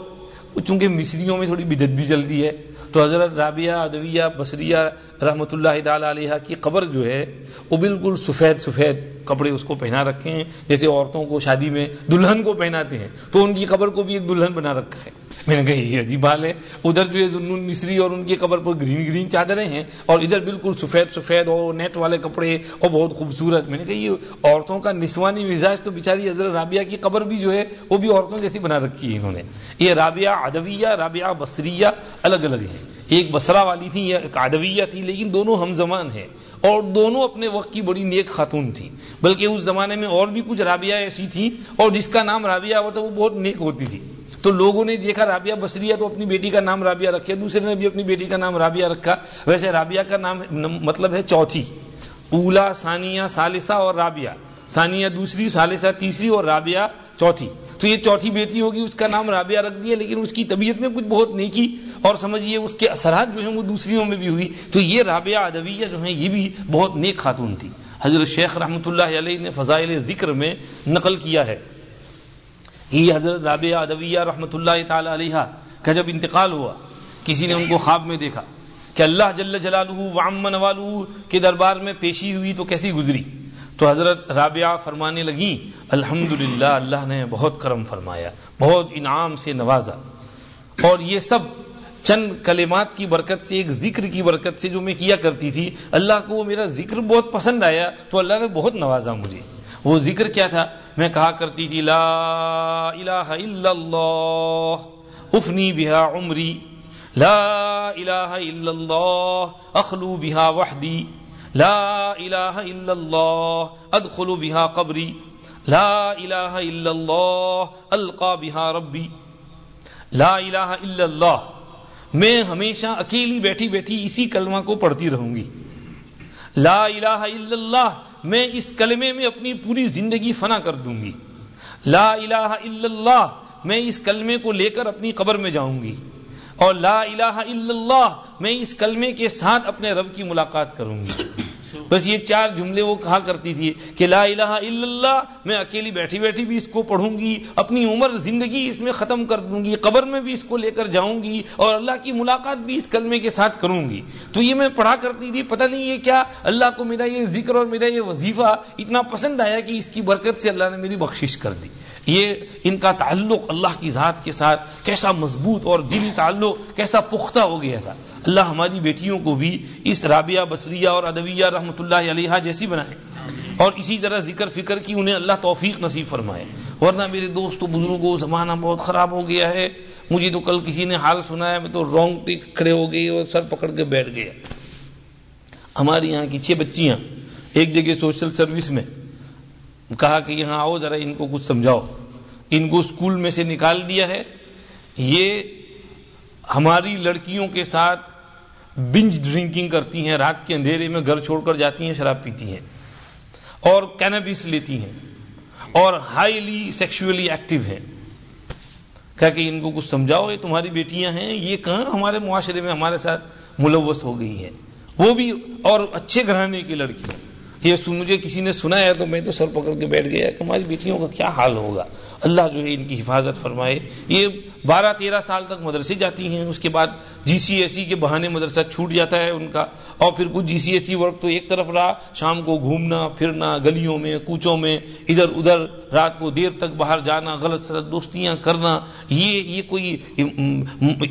چونکہ مصریوں میں تھوڑی بدت بھی چلتی ہے تو حضرت رابعہ، ادویہ، بصریہ رحمۃ اللہ تعالی علیہ کی قبر جو ہے، وہ بالکل سفید سفید کپڑے اس کو پہنا رکھے ہیں، جیسے عورتوں کو شادی میں دلہن کو پہناتے ہیں، تو ان کی قبر کو بھی ایک دلہن بنا رکھا ہے۔ میں نے کہا یہ عجیب حال ہے۔ ادھر جو ہے مصری اور ان کی قبر پر گرین گرین چادریں ہیں اور ادھر بالکل سفید سفید اور نیٹ والے کپڑے اور بہت خوبصورت۔ میں نے کہا یہ عورتوں کا نسوانی مزاج تو بیچاری حضرت رابعہ کی قبر بھی جو ہے وہ بھی عورتوں جیسی بنا رکھی ہے انہوں نے۔ یہ رابعہ ادویہ رابعہ بصریہ الگ الگ ہیں۔ ایک بسرا والی تھی یا ایک ادویہ تھی، لیکن دونوں ہم زمان ہیں۔ اور دونوں اپنے وقت کی بڑی نیک خاتون تھی بلکہ اس زمانے میں اور بھی کچھ رابعہ ایسی تھی اور جس کا نام رابعہ ہوتا وہ بہت نیک ہوتی تھی۔ تو لوگوں نے دیکھا رابعہ بسریہ تو اپنی بیٹی کا نام رابعہ رکھے، دوسرے نے بھی اپنی بیٹی کا نام رابعہ رکھا۔ ویسے رابعہ کا نام مطلب ہے چوتھی۔ اولا، ثانیہ سالسہ اور رابعہ۔ ثانیہ دوسری سالسہ تیسری اور رابعہ چوتھی۔ تو یہ چوتھی بیٹی ہوگی، اس کا نام رابعہ رکھ دیا، لیکن اس کی طبیعت میں کچھ بہت نیکی اور سمجھیے اس کے اثرات جو ہیں وہ دوسریوں میں بھی ہوئی۔ تو یہ رابعہ ادویہ جو ہیں، یہ بھی بہت نیک خاتون تھی۔ حضرت شیخ رحمۃ اللہ علیہ نے فضائل ذکر میں نقل کیا ہے۔ یہ حضرت رابعہ ادویہ رحمۃ اللہ تعالی علیہ کا جب انتقال ہوا، کسی نے ان کو خواب میں دیکھا کہ اللہ جل جلالہ وعم والو کے دربار میں پیشی ہوئی تو کیسی گزری؟ تو حضرت رابعہ فرمانے لگی الحمد اللہ نے بہت کرم فرمایا، بہت انعام سے نوازا۔ اور یہ سب چند کلمات کی برکت سے، ایک ذکر کی برکت سے جو میں کیا کرتی تھی، اللہ کو وہ میرا ذکر بہت پسند آیا تو اللہ نے بہت نوازا مجھے۔ وہ ذکر کیا تھا؟ میں کہا کرتی تھی، لا الہ الا اللہ، افنی بہا عمری، لا الہ الا اللہ، اخلو بہا وحدی، لا الہ الا اللہ ادخل بها قبری، لا الہ الا اللہ، القا بها ربی، لا الہ الا اللہ۔ میں ہمیشہ اکیلی بیٹھی بیٹھی اسی کلمہ کو پڑھتی رہوں گی۔ لا الہ الا اللہ میں اس کلمے میں اپنی پوری زندگی فنا کر دوں گی۔ لا الہ الا اللہ، میں اس کلمے کو لے کر اپنی قبر میں جاؤں گی۔ اور لا الہ الا اللہ، میں اس کلمے کے ساتھ اپنے رب کی ملاقات کروں گی۔ بس یہ چار جملے وہ کہا کرتی تھی کہ لا الہ الا اللہ، میں اکیلی بیٹھی بیٹھی بھی اس کو پڑھوں گی اپنی عمر، زندگی اس میں ختم کر دوں گی قبر میں بھی اس کو لے کر جاؤں گی اور اللہ کی ملاقات بھی اس کلمے کے ساتھ کروں گی تو یہ میں پڑھا کرتی تھی، پتہ نہیں یہ کیا، اللہ کو میرا یہ ذکر اور میرا یہ وظیفہ اتنا پسند آیا کہ اس کی برکت سے اللہ نے میری بخشش کر دی۔ یہ ان کا تعلق اللہ کی ذات کے ساتھ کیسا مضبوط اور دلی تعلق، کیسا پختہ ہو گیا تھا۔ اللہ ہماری بیٹیوں کو بھی اس رابعہ بصریہ اور ادویہ رحمۃ اللہ علیہ جیسی بنائے۔ اور اسی طرح ذکر فکر کی انہیں اللہ توفیق نصیب فرمائے۔ ورنہ میرے دوست و بزرگوں، زمانہ بہت خراب ہو گیا ہے۔ مجھے تو کل کسی نے حال سنا ہے، میں تو رونگ کھڑے ہو گئی اور سر پکڑ کے بیٹھ گیا۔ ہمارے یہاں کی چھ بچیاں، ایک جگہ سوشل سروس میں۔ کہا کہ یہاں آؤ، ذرا ان کو کچھ سمجھاؤ۔ ان کو اسکول میں سے نکال دیا ہے۔ یہ ہماری لڑکیوں کے ساتھ بنج ڈرنکنگ کرتی ہیں، رات کے اندھیرے میں گھر چھوڑ کر جاتی ہیں، شراب پیتی ہیں، اور کینبس لیتی ہیں، اور ہائیلی سیکشولی ایکٹیو ہیں۔ کہا کہ ان کو کچھ سمجھاؤ، یہ تمہاری بیٹیاں ہیں، یہ کہاں ہمارے معاشرے میں ہمارے ساتھ ملوث ہو گئی ہے وہ بھی اور اچھے گھرانے کی لڑکی یہ مجھے کسی نے سنا ہے تو میں تو سر پکڑ کے بیٹھ گیا کہ ہماری بیٹیوں کا کیا حال ہوگا؟ اللہ جو ہے ان کی حفاظت فرمائے۔ یہ بارہ تیرہ سال تک مدرسے جاتی ہیں، اس کے بعد جی سی ایس سی کے بہانے مدرسہ چھوٹ جاتا ہے ان کا، اور پھر کچھ جی سی ایس سی ورک تو ایک طرف رہا، شام کو گھومنا، پھرنا، گلیوں میں، کوچوں میں، ادھر ادھر، رات کو دیر تک باہر جانا، غلط سلط دوستیاں کرنا، یہ یہ کوئی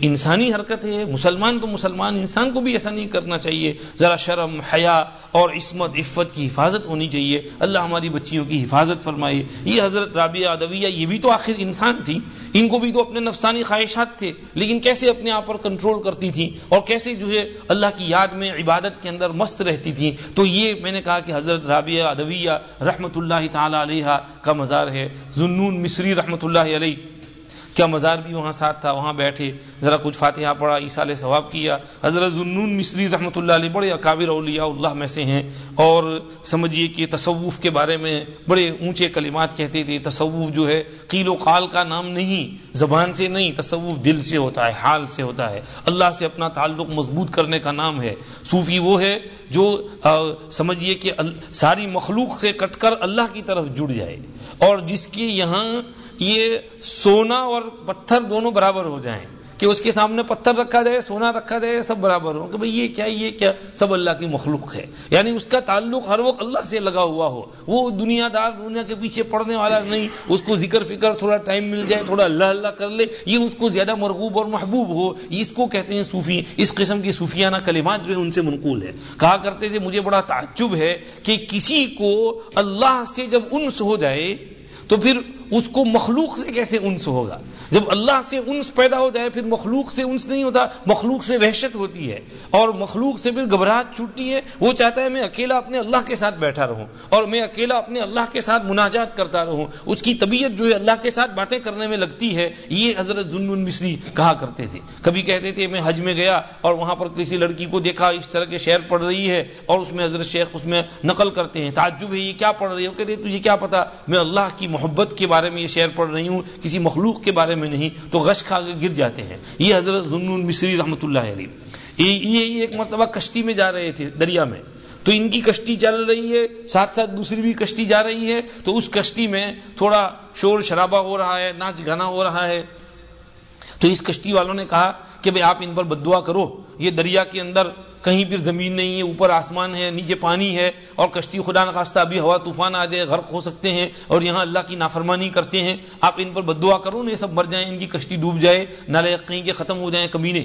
انسانی حرکت ہے، مسلمان تو مسلمان، انسان کو بھی ایسا نہیں کرنا چاہیے، ذرا شرم، حیا اور عصمت، عفت کی حفاظت ہونی چاہیے، اللہ ہماری بچیوں کی حفاظت فرمائے۔ یہ حضرت رابعہ ادویہ، یہ بھی تو آخر انسان تھی، ان کو بھی تو اپنے نفس نفسانی خواہشات تھے، لیکن کیسے اپنے آپ پر کنٹرول کرتی تھی اور کیسے جو ہے اللہ کی یاد میں عبادت کے اندر مست رہتی تھی تو یہ میں نے کہا کہ حضرت رابعہ ادویہ رحمۃ اللہ تعالی علیہ کا مزار ہے۔ ظنون مصری رحمۃ اللہ علیہ۔ کیا مزار بھی وہاں ساتھ تھا، وہاں بیٹھے، ذرا کچھ فاتحہ پڑھا عیسال ثواب کیا۔ حضرت ظنون مصری رحمۃ اللہ علیہ بڑے اکابر اولیاء اللہ میں سے ہیں۔ اور سمجھیے کہ تصوف کے بارے میں بڑے اونچے کلمات کہتے تھے، تصوف جو ہے، قیل و قال کا نام نہیں، زبان سے نہیں، تصوف دل سے ہوتا ہے، حال سے ہوتا ہے۔ اللہ سے اپنا تعلق مضبوط کرنے کا نام ہے۔ صوفی وہ ہے جو سمجھیے کہ ساری مخلوق سے کٹ کر اللہ کی طرف جڑ جائے۔ اور جس کے یہاں یہ سونا اور پتھر دونوں برابر ہو جائیں۔ کہ اس کے سامنے پتھر رکھا جائے، سونا رکھا جائے، سب برابر ہو کہ بھئی یہ کیا یہ کیا، سب اللہ کی مخلوق ہے۔ یعنی اس کا تعلق ہر وقت اللہ سے لگا ہوا ہو۔ وہ دنیا دار دنیا کے پیچھے پڑنے والا نہیں۔ اس کو ذکر فکر، تھوڑا ٹائم مل جائے، تھوڑا اللہ اللہ کر لے۔ یہ اس کو زیادہ مرغوب اور محبوب ہو۔ اس کو کہتے ہیں صوفی۔ اس قسم کی صوفیانہ کلمات جو ہے ان سے منقول ہے کہا کرتے تھے، مجھے بڑا تعجب ہے کہ کسی کو اللہ سے جب انس ہو جائے تو پھر اس کو مخلوق سے کیسے انس ہوگا؟ جب اللہ سے انس پیدا ہو جائے پھر مخلوق سے انس نہیں ہوتا، مخلوق سے وحشت ہوتی ہے، اور مخلوق سے پھر گھبراہٹ چھوٹتی ہے، وہ چاہتا ہے میں اکیلا اپنے اللہ کے ساتھ بیٹھا رہوں، اور میں اکیلا اپنے اللہ کے ساتھ مناجات کرتا رہوں، اس کی طبیعت جو ہے اللہ کے ساتھ باتیں کرنے میں لگتی ہے، یہ حضرت ظلم مصری کہا کرتے تھے۔ کبھی کہتے تھے میں حج میں گیا اور وہاں پر کسی لڑکی کو دیکھا، اس طرح کے شعر پڑھ رہی ہے، اور اس میں حضرت شیخ اس میں نقل کرتے ہیں، تعجب ہے، یہ کیا پڑھ رہی ہے؟ وہ کہتے تجھے کیا پتا؟ میں اللہ کی محبت کے بارے بارے میں یہ شعر پڑھ رہی ہوں، کسی مخلوق کے بارے میں نہیں، تو غش کھا کے گر جاتے ہیں۔ یہ حضرت ظنون مصری رحمۃ اللہ علیہ۔ یہ ایک مرتبہ کشتی میں جا رہے تھے، دریا میں۔ تو ان کی کشتی چل رہی ہے، ساتھ ساتھ دوسری بھی کشتی جا رہی ہے۔ تو اس کشتی میں تھوڑا شور شرابہ ہو رہا ہے، ناچ گانا ہو رہا ہے۔ تو اس کشتی والوں نے کہا کہ بھائی آپ ان پر بدعا کرو، یہ دریا کے اندر کہیں پھر زمین نہیں ہے، اوپر آسمان ہے، نیچے پانی ہے اور کشتی خدا نخواستہ ابھی ہوا طوفان آ جائے، غرق ہو سکتے ہیں اور یہاں اللہ کی نافرمانی کرتے ہیں۔ آپ ان پر بدعا کرو یہ سب مر جائیں، ان کی کشتی ڈوب جائے، نالے کہیں کے ختم ہو جائیں کبھی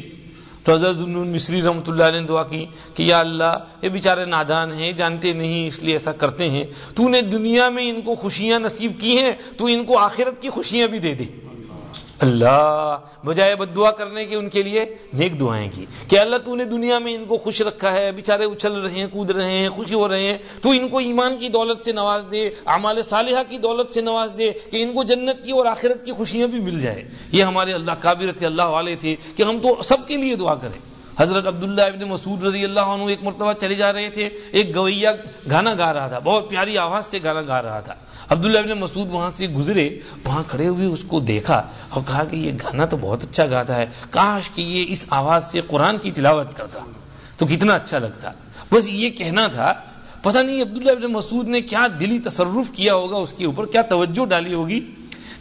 تو حضرت مصری رحمۃ اللہ علیہ نے دعا کی کہ یا اللہ، یہ بیچارے نادان ہیں، جانتے نہیں، اس لیے ایسا کرتے ہیں۔ تو نے دنیا میں ان کو خوشیاں نصیب کی ہیں، تو ان کو آخرت کی خوشیاں بھی دے دے۔ اللہ، بجائے بد دعا کرنے کے ان کے لیے نیک دعائیں کی کہ اللہ تو نے دنیا میں ان کو خوش رکھا ہے بےچارے اچھل رہے ہیں، کود رہے ہیں، خوشی ہو رہے ہیں، تو ان کو ایمان کی دولت سے نواز دے، اعمال صالحہ کی دولت سے نواز دے کہ ان کو جنت کی اور آخرت کی خوشیاں بھی مل جائے۔ یہ ہمارے اللہ کابر تھے اللہ والے تھے کہ ہم تو سب کے لیے دعا کریں۔ حضرت عبداللہ ابن مسعود رضی اللہ عنہ ایک مرتبہ چلے جا رہے تھے، ایک گویا گانا گا رہا تھا، بہت پیاری آواز سے گانا گا رہا تھا۔ عبداللہ ابن مسعود وہاں سے گزرے، وہاں کھڑے ہوئے اس کو دیکھا اور کہا کہ یہ گانا تو بہت اچھا گاتا ہے۔ کاش کہ یہ اس آواز سے قرآن کی تلاوت کرتا۔ تو کتنا اچھا لگتا۔ بس یہ کہنا تھا، پتہ نہیں عبداللہ ابن مسعود نے کیا دلی تصرف کیا ہوگا، اس کے اوپر کیا توجہ ڈالی ہوگی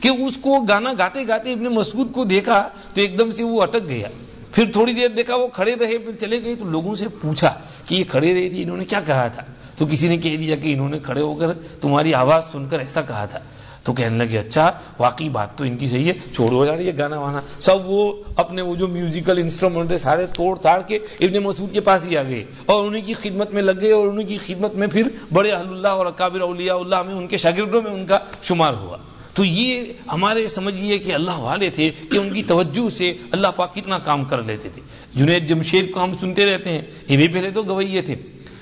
کہ اس کو گانا گاتے گاتے ابن مسعود کو دیکھا تو ایک دم سے وہ اٹک گیا۔ پھر تھوڑی دیر دیکھا وہ کھڑے رہے، پھر چلے گئے تو لوگوں سے پوچھا کہ یہ کھڑے رہے تھے، انہوں نے کیا کہا تھا؟ تو کسی نے کہہ دیا کہ انہوں نے کھڑے ہو کر تمہاری آواز سن کر ایسا کہا تھا۔ تو کہنے لگے اچھا واقعی بات تو ان کی صحیح ہے، چھوڑ ہو جا رہی ہے گانا وانا۔ سب وہ اپنے وہ جو میوزیکل انسٹرومنٹ سارے توڑ تاڑ کے ابن مسعود کے پاس ہی آ گئے۔ اور انہیں کی خدمت میں لگ گئے اور انہیں کی خدمت میں پھر بڑے اللہ اور اکابر اولیاء اللہ میں ان کے شاگردوں میں ان کا شمار ہوا۔ تو یہ ہمارے سمجھیے کہ اللہ والے تھے کہ ان کی توجہ سے اللہ پاک کتنا کام کر لیتے تھے۔ جنید جمشید کو ہم سنتے رہتے ہیں یہ بھی پہلے تو گوئیے تھے۔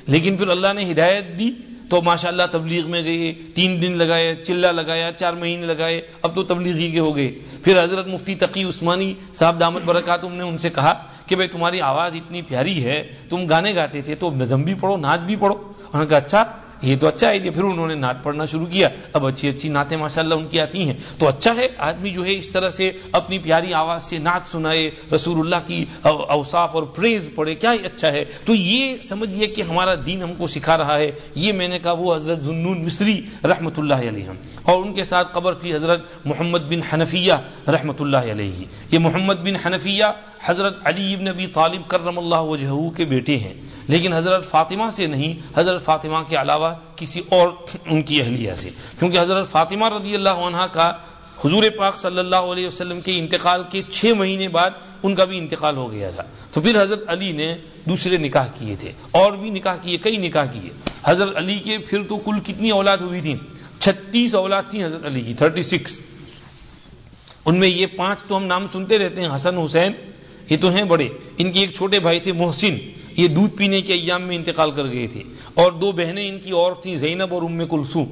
لیکن پھر اللہ نے ہدایت دی تو ماشاء اللہ تبلیغ میں گئے، تین دن لگائے چلا لگایا، چار مہینے لگائے، اب تو تبلیغی کے ہو گئے۔ پھر حضرت مفتی تقی عثمانی صاحب دامت برکات نے ان سے کہا کہ بھائی تمہاری آواز اتنی پیاری ہے، تم گانے گاتے تھے تو نظم بھی پڑھو، نعت بھی پڑھو۔ انہوں نے کہا اچھا یہ تو اچھا ہے پھر انہوں نے نعت پڑھنا شروع کیا۔ اب اچھی اچھی نعتیں ماشاء اللہ ان کی آتی ہیں۔ تو اچھا ہے آدمی جو ہے اس طرح سے اپنی پیاری آواز سے نعت سنائے رسول اللہ کی اوصاف اور پریز پڑھے، کیا ہی اچھا ہے۔ تو یہ سمجھیے کہ ہمارا دین ہم کو سکھا رہا ہے۔ یہ میں نے کہا وہ حضرت ذنون مصری رحمۃ اللہ علیہ اور ان کے ساتھ قبر تھی حضرت محمد بن حنفیہ رحمۃ اللہ علیہ۔ یہ محمد بن حنفیہ حضرت علی ابن ابی طالب کرم اللہ وجہ کے بیٹے ہیں۔ لیکن حضرت فاطمہ سے نہیں، حضرت فاطمہ کے علاوہ کسی اور ان کی اہلیہ سے۔ کیونکہ حضرت فاطمہ رضی اللہ عنہ کا حضور پاک صلی اللہ علیہ وسلم کے انتقال کے چھ مہینے بعد ان کا بھی انتقال ہو گیا تھا۔ تو پھر حضرت علی نے دوسرے نکاح کیے تھے، اور بھی نکاح کیے، کئی نکاح کیے۔ حضرت علی کے پھر تو کل کتنی اولاد ہوئی تھی؟ چھتیس اولاد تھی حضرت علی کی، تھرٹی سکس۔ ان میں یہ پانچ تو ہم نام سنتے رہتے ہیں، حسن، حسین یہ تو ہیں بڑے۔ ان کے ایک چھوٹے بھائی تھے محسن، یہ دودھ پینے کے ایام میں انتقال کر گئے تھے۔ اور دو بہنیں ان کی اور تھیں، زینب اور ام کلثوم۔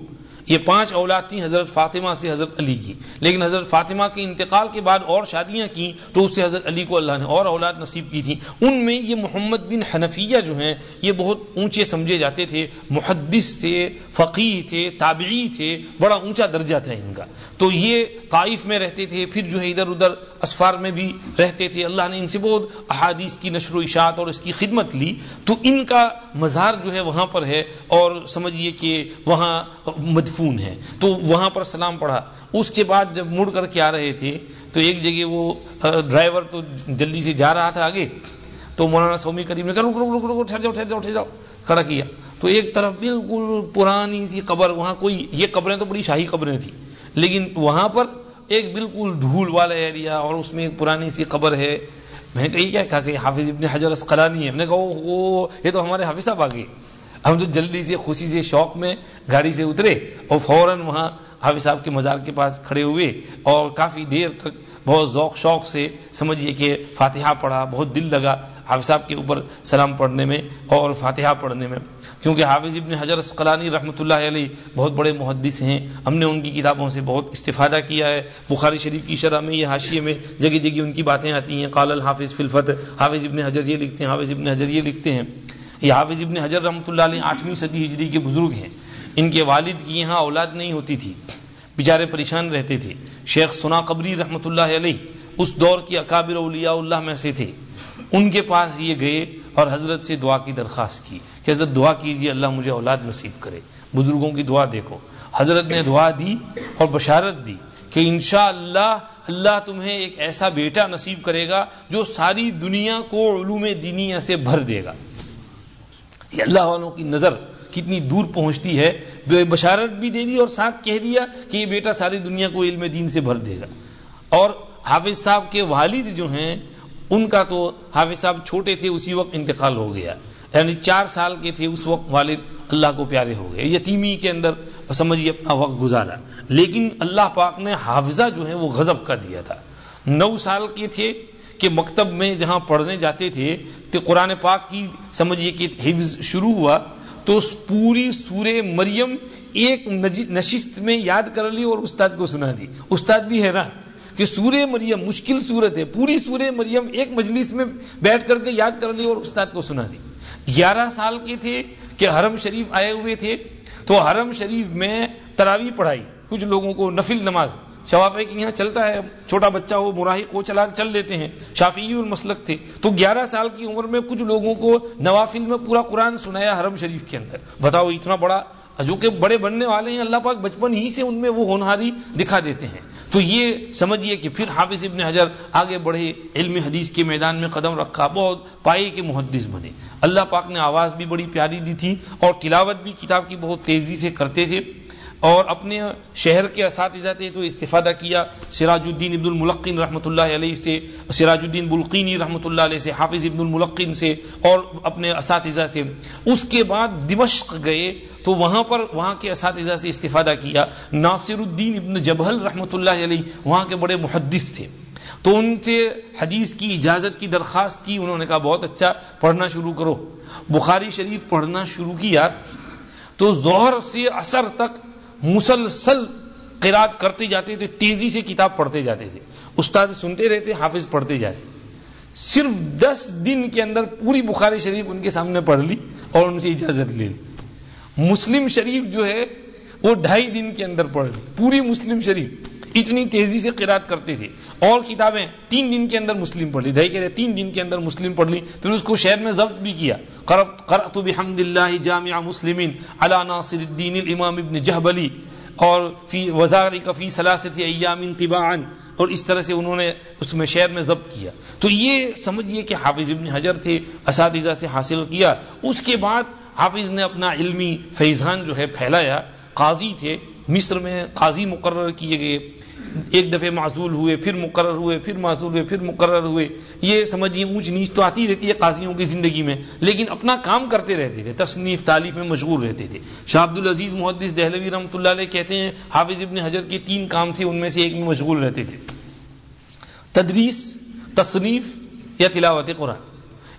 یہ پانچ اولاد تھیں، حضرت فاطمہ سے حضرت علی کی۔ لیکن حضرت فاطمہ کے انتقال کے بعد اور شادیاں کی تو اس سے حضرت علی کو اللہ نے اور اولاد نصیب کی تھی۔ ان میں یہ محمد بن حنفیہ جو ہیں، یہ بہت اونچے سمجھے جاتے تھے، محدث تھے فقی تھے، تابعی تھے، بڑا اونچا درجہ تھا ان کا۔ تو یہ قائف میں رہتے تھے، پھر جو ہے ادھر ادھر اسفار میں بھی رہتے تھے۔ اللہ نے ان سے بہت احادیث کی نشر و اشاعت اور اس کی خدمت لی۔ تو ان کا مزار جو ہے وہاں پر ہے اور سمجھیے کہ وہاں مدفون ہے۔ تو وہاں پر سلام پڑھا۔ اس کے بعد جب مڑ کر کے آ رہے تھے، تو ایک جگہ وہ ڈرائیور تو جلدی سے جا رہا تھا آگے۔ تو مولانا سومی کریم نے کہا، رک رک رک رک ٹھہر جاؤ ٹھہر جاؤ ٹھہر جاؤ۔ کھڑا کیا۔ تو ایک طرف بالکل پرانی سی قبر، وہاں کوئی، یہ قبریں تو بڑی شاہی قبریں تھیں۔ لیکن وہاں پر ایک بالکل دھول والا ایریا اور اس میں ایک پرانی سی قبر ہے۔ میں نے کہی کیا کہا کہ حافظ ابن حجر اسقلانی ہے؟ میں نے کہا وہ یہ تو ہمارے حافظ صاحب آ گئے ہم تو جلدی سے خوشی سے شوق میں گاڑی سے اترے اور فوراً وہاں حافظ صاحب کے مزار کے پاس کھڑے ہوئے اور کافی دیر تک بہت ذوق شوق سے سمجھیے کہ فاتحہ پڑھا، بہت دل لگا حافظ صاحب کے اوپر سلام پڑھنے میں اور فاتحہ پڑھنے میں۔ کیونکہ حافظ ابن حجر اسقلانی رحمۃ اللہ علیہ بہت بڑے محدث ہیں، ہم نے ان کی کتابوں سے بہت استفادہ کیا ہے۔ بخاری شریف کی شرح میں یہ حاشیے میں جگہ جگہ ان کی باتیں آتی ہیں۔ قال الحافظ فلفت حافظ ابن حجر یہ لکھتے ہیں، حافظ ابن حجر یہ لکھتے ہیں۔ یہ حافظ ابن حجر رحمۃ اللہ علیہ آٹھویں صدی ہجری کے بزرگ ہیں۔ ان کے والد کی یہاں اولاد نہیں ہوتی تھی۔ بیچارے پریشان رہتے تھے۔ شیخ سنا قبری رحمۃ اللہ علیہ اس دور کی اکابر اولیاء اللہ میں سے تھے۔ ان کے پاس یہ گئے اور حضرت سے دعا کی درخواست کی کہ حضرت دعا کیجیے اللہ مجھے اولاد نصیب کرے۔ بزرگوں کی دعا دیکھو۔ حضرت نے دعا دی اور بشارت دی کہ انشاءاللہ اللہ اللہ تمہیں ایک ایسا بیٹا نصیب کرے گا جو ساری دنیا کو علوم دینیا سے بھر دے گا۔ یہ اللہ والوں کی نظر کتنی دور پہنچتی ہے بشارت بھی دے دی اور ساتھ کہہ دیا کہ یہ بیٹا ساری دنیا کو علم دین سے بھر دے گا۔ اور حافظ صاحب کے والد جو ہیں، ان کا تو حافظ صاحب چھوٹے تھے، اسی وقت انتقال ہو گیا۔ یعنی چار سال کے تھے، اس وقت والد اللہ کو پیارے ہو گئے۔ یتیمی کے اندر سمجھیے اپنا وقت گزارا۔ لیکن اللہ پاک نے حافظہ جو ہے، وہ غضب کا دیا تھا۔ نو سال کے تھے کہ مکتب میں جہاں پڑھنے جاتے تھے، تو قرآن پاک کی سمجھیے کہ حفظ شروع ہوا، تو پوری سور مریم ایک نشست میں یاد کر لی اور استاد کو سنا دی۔ استاد بھی حیران کہ سورہ مریم مشکل صورت ہے، پوری سورہ مریم ایک مجلس میں بیٹھ کر کے یاد کر لی اور استاد کو سنا دی۔ گیارہ سال کے تھے کہ حرم شریف آئے ہوئے تھے، تو حرم شریف میں تراوی پڑھائی، کچھ لوگوں کو نفل نماز۔ شفاف ہے کہ یہاں چلتا ہے، چھوٹا بچہ ہو مراحق ہو چلا چل لیتے ہیں۔ شافی المسلک تھے۔ تو گیارہ سال کی عمر میں کچھ لوگوں کو نوافل میں پورا قرآن سنایا حرم شریف کے اندر۔ بتاؤ، اتنا بڑا؟ جو کہ بڑے بننے والے ہیں، اللہ پاک بچپن ہی سے ان میں وہ ہونہاری دکھا دیتے ہیں۔ تو یہ سمجھیے کہ پھر حافظ ابن حجر آگے بڑھے، علم حدیث کے میدان میں قدم رکھا، بہت پائے کے محدث بنے۔ اللہ پاک نے آواز بھی بڑی پیاری دی تھی اور تلاوت بھی کتاب کی بہت تیزی سے کرتے تھے۔ اور اپنے شہر کے اساتذہ تھے تو استفادہ کیا۔ سراج الدین ابن الملقین رحمۃ اللہ علیہ سے، سراج الدین بلقینی رحمۃ اللہ علیہ سے، حافظ ابن الملقین سے اور اپنے اساتذہ سے۔ اس کے بعد دمشق گئے تو وہاں پر، وہاں کے اساتذہ سے استفادہ کیا۔ ناصر الدین ابن جبہل رحمۃ اللہ علیہ وہاں کے بڑے محدث تھے۔ تو ان سے حدیث کی اجازت کی درخواست کی۔ انہوں نے کہا، بہت اچھا پڑھنا شروع کرو۔ بخاری شریف پڑھنا شروع کیا تو ظہر سے اثر تک مسلسل کرتے جاتے تھے تیزی سے کتاب پڑھتے جاتے تھے استاد سنتے رہتے، حافظ پڑھتے جاتے۔ صرف دس دن کے اندر پوری بخاری شریف ان کے سامنے پڑھ لی اور ان سے اجازت لے لی۔ مسلم شریف جو ہے، وہ ڈھائی دن کے اندر پڑھ لی۔ پوری مسلم شریف۔ اتنی تیزی سے قرات کرتے تھے۔ اور کتابیں تین دن کے اندر مسلم پڑھ لی۔ دہی کہتے تین دن کے اندر مسلم پڑھ لی۔ پھر اس کو شہر میں ضبط بھی کیا۔ قرأت بحمد اللہ جامع مسلمین علی ناصر الدین الامام ابن جہبلی۔ اور فی وزار کفی سلاست ایام طباعا۔ اور اس طرح سے انہوں نے اس میں شہر میں ضبط کیا۔ تو یہ سمجھیے کہ حافظ ابن حجر تھے، اساتذہ سے حاصل کیا۔ اس کے بعد حافظ نے اپنا علمی فیضان جو ہے پھیلایا۔ قاضی تھے، مصر میں قاضی مقرر کیے گئے۔ ایک دفعہ معذول ہوئے، پھر مقرر ہوئے، پھر معذول ہوئے، پھر مقرر ہوئے۔ یہ سمجھیے، اونچ نیچ تو آتی رہتی ہے قاضیوں کی زندگی میں، لیکن اپنا کام کرتے رہتے تھے، تصنیف، تعلیف میں مشغول رہتے تھے۔ شاہ عبد العزیز محدث دہلوی رحمۃ اللہ علیہ کہتے ہیں، حافظ ابن حجر کے تین کام تھے، ان میں سے ایک میں مشغول رہتے تھے۔ تدریس، تصنیف یا تلاوت قرآن۔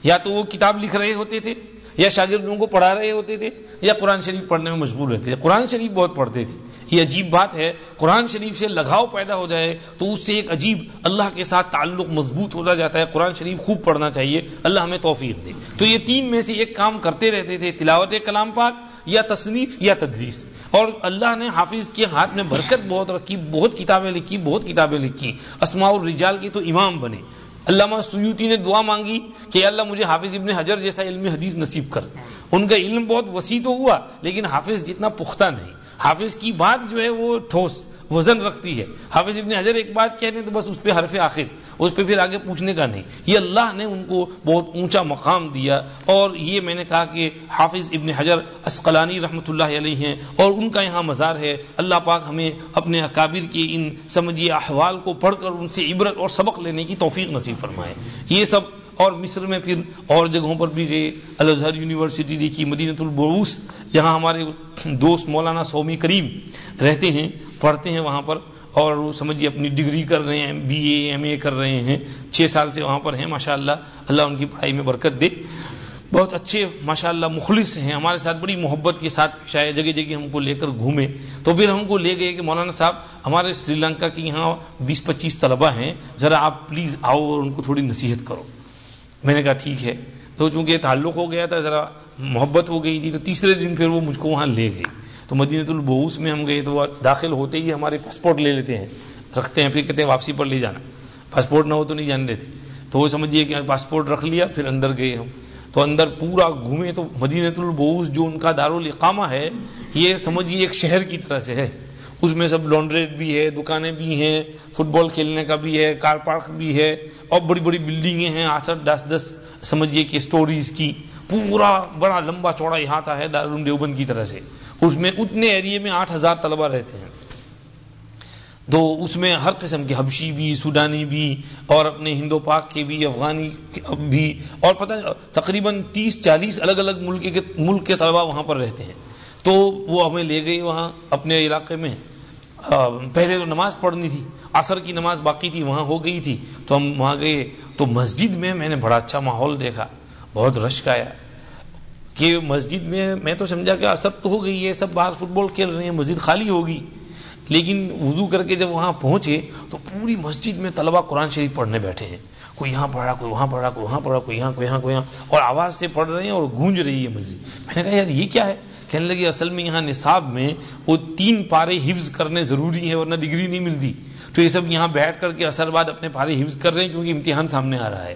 یا تو وہ کتاب لکھ رہے ہوتے تھے، یا شاگردوں کو پڑھا رہے ہوتے تھے، یا قرآن شریف پڑھنے میں مشغول رہتے تھے۔ قرآن شریف بہت پڑھتے تھے۔ یہ عجیب بات ہے، قرآن شریف سے لگاؤ پیدا ہو جائے تو اس سے ایک عجیب اللہ کے ساتھ تعلق مضبوط ہوتا جاتا ہے۔ قرآن شریف خوب پڑھنا چاہیے۔ اللہ ہمیں توفیق دے۔ تو یہ تین میں سے ایک کام کرتے رہتے تھے، تلاوت کلام پاک یا تصنیف یا تدریس۔ اور اللہ نے حافظ کے ہاتھ میں برکت بہت رکھی، بہت کتابیں لکھی، بہت کتابیں لکھی۔ اسماء الرجال کی تو امام بنے۔ علامہ سیوتی نے دعا مانگی کہ اللہ مجھے حافظ ابن حجر جیسا علم حدیث نصیب کر۔ ان کا علم بہت وسیع تو ہوا، لیکن حافظ جتنا پختہ نہیں۔ حافظ کی بات جو ہے وہ ٹھوس وزن رکھتی ہے۔ حافظ ابن حجر ایک بات کہنے تو بس اس پہ حرف آخر، اس پہ پھر آگے پوچھنے کا نہیں۔ یہ اللہ نے ان کو بہت اونچا مقام دیا اور یہ میں نے کہا کہ حافظ ابن حجر اسقلانی رحمۃ اللہ علیہ ہیں اور ان کا یہاں مزار ہے۔ اللہ پاک ہمیں اپنے اکابر کے ان سمجھیے احوال کو پڑھ کر ان سے عبرت اور سبق لینے کی توفیق نصیب فرمائے۔ یہ سب اور مصر میں پھر اور جگہوں پر بھی گئے۔ الازہر یونیورسٹی دیکھی مدینت البروس جہاں ہمارے دوست مولانا سومی کریم رہتے ہیں، پڑھتے ہیں وہاں پر اور وہ سمجھیے جی اپنی ڈگری کر رہے ہیں، بی اے، ایم اے کر رہے ہیں۔ چھ سال سے وہاں پر ہیں ماشاء اللہ اللہ ان کی پڑھائی میں برکت دے۔ بہت اچھے ماشاء اللہ مخلص ہیں۔ ہمارے ساتھ بڑی محبت کے ساتھ شاید جگہ جگہ ہم کو لے کر گھومے۔ تو پھر ہم کو لے گئے کہ مولانا صاحب، ہمارے سری لنکا کی یہاں بیس پچیس طلبہ ہیں۔ ذرا آپ پلیز آؤ اور ان کو تھوڑی نصیحت کرو۔ میں نے کہا ٹھیک ہے۔ تو چونکہ تعلق ہو گیا تھا، ذرا محبت ہو گئی تھی، تو تیسرے دن پھر وہ مجھ کو وہاں لے گئی تو مدینہ البوس میں ہم گئے تو وہ داخل ہوتے ہی ہمارے پاسپورٹ لے لیتے ہیں۔ رکھتے ہیں، پھر کہتے ہیں واپسی پر لے جانا۔ پاسپورٹ نہ ہو تو نہیں جانے دیتے۔ تو وہ سمجھیے کہ پاسپورٹ رکھ لیا، پھر اندر گئے ہم۔ تو اندر پورا گھومے تو مدینہ البوس جو ان کا دارالقامہ ہے، یہ سمجھیے ایک شہر کی طرح سے ہے۔ اس میں سب لانڈریٹ بھی ہے، دکانیں بھی ہیں فٹ بال کھیلنے کا بھی ہے، کار پارک بھی ہے، اور بڑی بڑی بلڈنگیں ہیں۔ آٹھ دس دس، سمجھیے کہ اسٹوریز کی پورا بڑا لمبا چوڑا احاطہ ہے دارالعلوم دیوبند کی طرح سے۔ اس میں اتنے ایریے میں آٹھ ہزار طلبا رہتے ہیں۔ تو اس میں ہر قسم کے حبشی بھی، سوڈانی بھی، اور اپنے ہندو پاک کے بھی، افغانی بھی، اور پتہ تقریباً تیس، چالیس الگ الگ ملک کے ملک کے طلبا وہاں پر رہتے ہیں۔ تو وہ ہمیں لے گئی وہاں، اپنے علاقے میں۔ پہلے تو نماز پڑھنی تھی، عصر کی نماز باقی تھی، وہاں ہو گئی تھی، تو ہم وہاں گئے، تو مسجد میں میں نے بڑا اچھا ماحول دیکھا، بہت رشک آیا، کہ مسجد میں میں تو سمجھا کہ سب تو ہو گئی ہے، سب باہر فٹ بال کھیل رہے ہیں، مسجد خالی ہوگی، لیکن وضو کر کے جب وہاں پہنچے، تو پوری مسجد میں طلبا قرآن شریف پڑھنے بیٹھے ہیں، کوئی یہاں پڑھ رہا کوئی وہاں پڑھ رہا کوئی وہاں پڑھ رہا کوئی یہاں کوئی یہاں کوئی یہاں، اور آواز سے پڑھ رہے ہیں اور گونج رہی ہے مسجد۔ میں نے کہا، یار یہ کیا ہے؟ کہنے لگے اصل میں یہاں نصاب میں وہ تین پارے حفظ کرنے ضروری ہے ورنہ ڈگری نہیں ملتی۔ تو یہ سب یہاں بیٹھ کر کے اثر بعد اپنے پارے حفظ کر رہے ہیں کیونکہ امتحان سامنے آ رہا ہے۔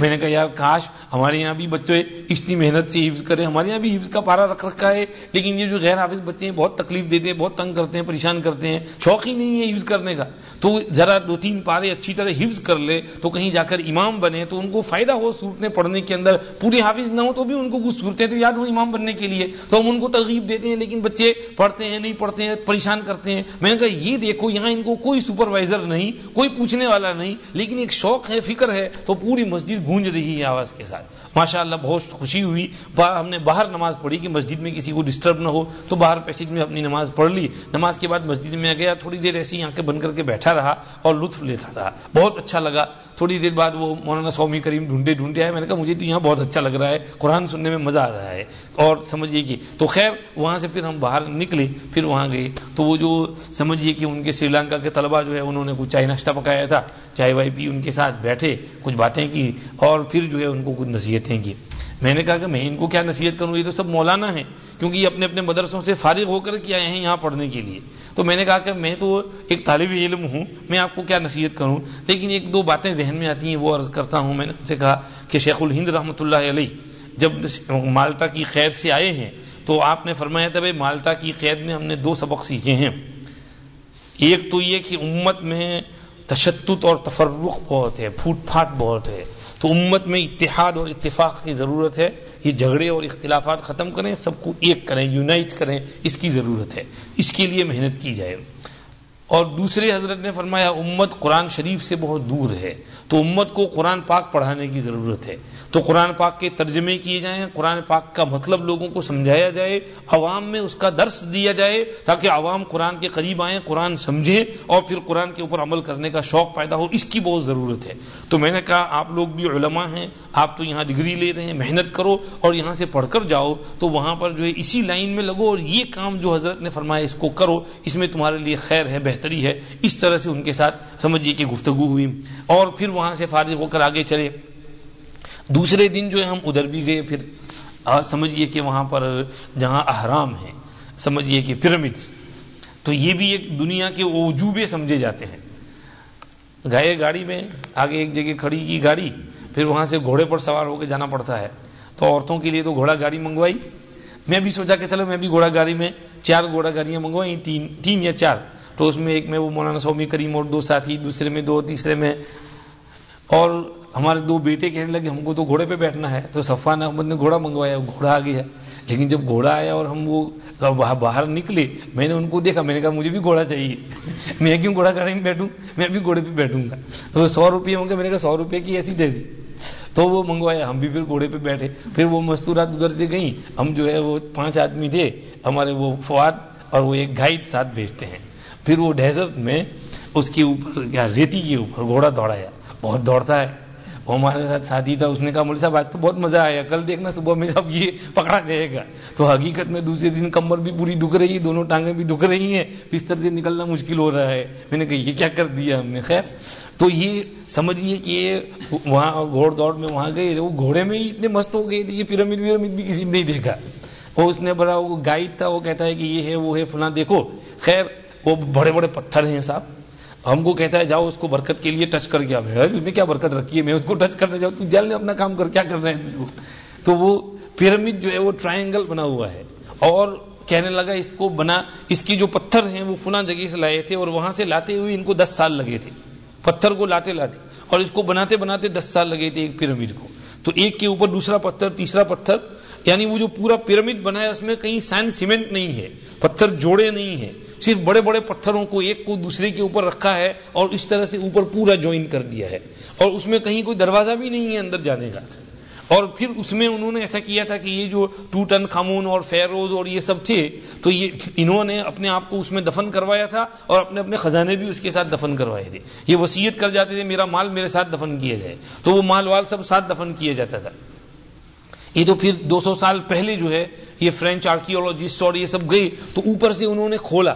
میں نے کہا، یار، کاش ہمارے یہاں بھی بچے اتنی محنت سے حفظ کریں۔ ہمارے یہاں بھی حفظ کا پارا رکھ رکھا ہے، لیکن یہ جو غیر حافظ بچے ہیں، بہت تکلیف دیتے ہیں بہت تنگ کرتے ہیں، پریشان کرتے ہیں۔ شوق ہی نہیں ہے حفظ کرنے کا۔ تو ذرا دو تین پارے اچھی طرح حفظ کر لے، تو کہیں جا کر امام بنے، تو ان کو فائدہ ہو صورتیں پڑھنے کے اندر۔ پوری حافظ نہ ہو تو بھی ان کو کچھ صورتیں تو یاد ہو امام بننے کے لیے۔ تو ہم ان کو ترغیب دیتے ہیں، لیکن بچے پڑھتے ہیں، نہیں پڑھتے ہیں، پریشان کرتے ہیں۔ میں نے کہا، یہ دیکھو، یہاں ان کو کوئی سپروائز سپروائزر نہیں، کوئی پوچھنے والا نہیں، لیکن ایک شوق ہے، فکر ہے، تو پوری مسجد گونج رہی ہے آواز کے ساتھ۔ ماشاء اللہ بہت خوشی ہوئی۔ ہم نے باہر نماز پڑھی کہ مسجد میں کسی کو ڈسٹرب نہ ہو، تو باہر پیسج میں اپنی نماز پڑھ لی۔ نماز کے بعد مسجد میں گیا، تھوڑی دیر ایسی آنکھیں بن کر کے بیٹھا رہا اور لطف لیتا رہا۔ بہت اچھا لگا۔ تھوڑی دیر بعد وہ مولانا سومی کریم ڈھونڈے ڈھونڈے آئے، میں نے کہا مجھے تو یہاں بہت اچھا لگ رہا ہے، قرآن سننے میں مزہ آ رہا ہے۔ اور سمجھیے کہ تو خیر وہاں سے پھر ہم باہر نکلے، پھر وہاں گئے۔ تو وہ جو سمجھیے کہ ان کے سری لنکا کے طلبا جو ہے انہوں نے کچھ چائے ناشتہ پکایا تھا، چائے وائی پی ان کے ساتھ بیٹھے، کچھ باتیں کی اور پھر جو ہے ان کو کچھ نصیحتیں کی۔ میں نے کہا کہ میں ان کو کیا نصیحت کروں؟ یہ تو سب مولانا ہیں۔ کیونکہ یہ اپنے اپنے مدرسوں سے فارغ ہو کر کے آئے ہیں یہاں پڑھنے کے لیے۔ تو میں نے کہا کہ میں تو ایک طالب علم ہوں، میں آپ کو کیا نصیحت کروں؟ لیکن ایک دو باتیں ذہن میں آتی ہیں، وہ عرض کرتا ہوں، میں نے ان سے کہا کہ شیخ الہند رحمۃ اللہ علیہ جب مالٹا کی قید سے آئے ہیں، تو آپ نے فرمایا تھا بھائی مالٹا کی قید میں ہم نے دو سبق سیکھے ہیں۔ ایک تو یہ کہ امت میں تشدد اور تفرق بہت ہے، پھوٹ پھاٹ بہت ہے۔ تو امت میں اتحاد اور اتفاق کی ضرورت ہے۔ یہ جھگڑے اور اختلافات ختم کریں، سب کو ایک کریں، یونائٹ کریں، اس کی ضرورت ہے۔ اس کے لیے محنت کی جائے۔ اور دوسرے حضرت نے فرمایا، امت قرآن شریف سے بہت دور ہے۔ تو امت کو قرآن پاک پڑھانے کی ضرورت ہے۔ تو قرآن پاک کے ترجمے کیے جائیں، قرآن پاک کا مطلب لوگوں کو سمجھایا جائے، عوام میں اس کا درس دیا جائے، تاکہ عوام قرآن کے قریب آئیں، قرآن سمجھیں اور پھر قرآن کے اوپر عمل کرنے کا شوق پیدا ہو۔ اس کی بہت ضرورت ہے۔ تو میں نے کہا، آپ لوگ بھی علماء ہیں آپ تو یہاں ڈگری لے رہے ہیں، محنت کرو اور یہاں سے پڑھ کر جاؤ، تو وہاں پر جو ہے اسی لائن میں لگو اور یہ کام جو حضرت نے فرمایا اس کو کرو، اس میں تمہارے لیے خیر ہے، بہتری ہے۔ اس طرح سے ان کے ساتھ سمجھیے کہ گفتگو ہوئی۔ اور پھر وہاں سے فارغ ہو کر آگے چلے۔ دوسرے دن جو ہے ہم ادھر بھی گئے، پھر سمجھیے کہ وہاں پر جہاں احرام ہیں، سمجھیے کہ پیرامڈس تو یہ بھی ایک دنیا کے وجوبے سمجھے جاتے ہیں۔ گئے گاڑی میں، آگے ایک جگہ کھڑی کی گاڑی۔ پھر وہاں سے گھوڑے پر سوار ہو کے جانا پڑتا ہے۔ تو عورتوں کے لیے تو گھوڑا گاڑی منگوائی۔ میں بھی سوچا کہ چلو میں بھی گھوڑا گاڑی میں چار گھوڑا گاڑیاں منگوائی تین تین یا چار۔ تو اس میں ایک میں وہ مولانا سومی کریم اور دو ساتھی، دوسرے میں دو، تیسرے میں۔ اور ہمارے دو بیٹے کہنے لگے، ہم کو تو گھوڑے پہ بیٹھنا ہے۔ تو صفان احمد نے گھوڑا منگوایا گھوڑا آ گیا لیکن جب گھوڑا آیا اور ہم وہ باہر نکلے؟ میں نے ان کو دیکھا، میں نے کہا، مجھے بھی گھوڑا چاہیے۔ میں کیوں گھوڑا گاڑی میں بیٹھوں؟ میں بھی گھوڑے پہ بیٹھوں گا۔ تو سو روپئے ہوں گے میں نے کہا، سو روپئے کی ایسی تیزی تو وہ منگوایا ہم بھی پھر گھوڑے پہ بیٹھے۔ پھر وہ مستورات ادھر سے گئیں۔ ہم جو ہے وہ پانچ آدمی تھے، ہمارے وہ فواد اور وہ ایک گائیڈ ساتھ بھیجتے ہیں۔ پھر وہ ڈیزرٹ میں اس کے اوپر کیا ریتی کے اوپر گھوڑا دوڑایا۔ بہت دوڑتا ہے۔ وہ ہمارے ساتھ ساتھی تھا، اس نے کہا مول صاحب، آج تو بہت مزہ آیا۔ کل دیکھنا، صبح میں جب یہ پکڑا جائے گا۔ تو حقیقت میں دوسرے دن کمر بھی پوری دکھ رہی ہے، دونوں ٹانگیں بھی دکھ رہی ہیں۔ بستر سے نکلنا مشکل ہو رہا ہے۔ میں نے کہا، یہ کیا کر دیا ہم نے؟ خیر تو یہ سمجھیے کہ یہ وہاں گھوڑ دوڑ میں وہاں گئے، وہ گھوڑے میں ہی اتنے مست ہو گئے تھے یہ پیرامڈ ویرامڈ بھی کسی نے نہیں دیکھا۔ اور اس نے بڑا وہ گائیڈ تھا، وہ کہتا ہے کہ یہ ہے، وہ ہے، فلاں دیکھو۔ خیر، وہ بڑے بڑے پتھر ہیں صاحب۔ ہم کو کہتا ہے جاؤ اس کو برکت کے لیے ٹچ کر کے اس میں کیا برکت رکھی ہے؟ میں اس کو ٹچ کرنے جاؤں۔ تو جل نے اپنا کام کر، کیا کر رہے ہیں تو وہ پیرامڈ جو ہے، وہ ٹرائنگل بنا ہوا ہے۔ اور کہنے لگا، اس کو بنا، اس کی جو پتھر ہیں، وہ فلاں جگہ سے لائے تھے اور وہاں سے لاتے ہوئے ان کو دس سال لگے تھے۔ پتھر کو لاتے لاتے اور اس کو بناتے بناتے دس سال لگے تھے ایک پیرامڈ کو۔ تو ایک کے اوپر دوسرا پتھر، تیسرا پتھر یعنی وہ جو پورا پیرامڈ بنا ہے اس میں کہیں سائن سیمنٹ نہیں ہے، پتھر جوڑے نہیں ہے صرف بڑے بڑے پتھروں کو ایک کو دوسرے کے اوپر رکھا ہے اور اس طرح سے اوپر پورا جوائن کر دیا ہے۔ اور اس میں کہیں کوئی دروازہ بھی نہیں ہے اندر جانے کا۔ اور پھر اس میں انہوں نے ایسا کیا تھا کہ یہ جو ٹوٹن، خامون اور فیروز اور یہ سب تھے، تو یہ انہوں نے اپنے آپ کو اس میں دفن کروایا تھا اور اپنے اپنے خزانے بھی اس کے ساتھ دفن کروائے تھے۔ یہ وسیعت کر جاتے تھے، میرا مال میرے ساتھ دفن کیا جائے۔ تو وہ مال وال سب ساتھ دفن کیا جاتا تھا۔ یہ تو پھر دو سو سال پہلے جو ہے، یہ فرینچ آرکیولوجسٹ اور یہ سب گئے، تو اوپر سے انہوں نے کھولا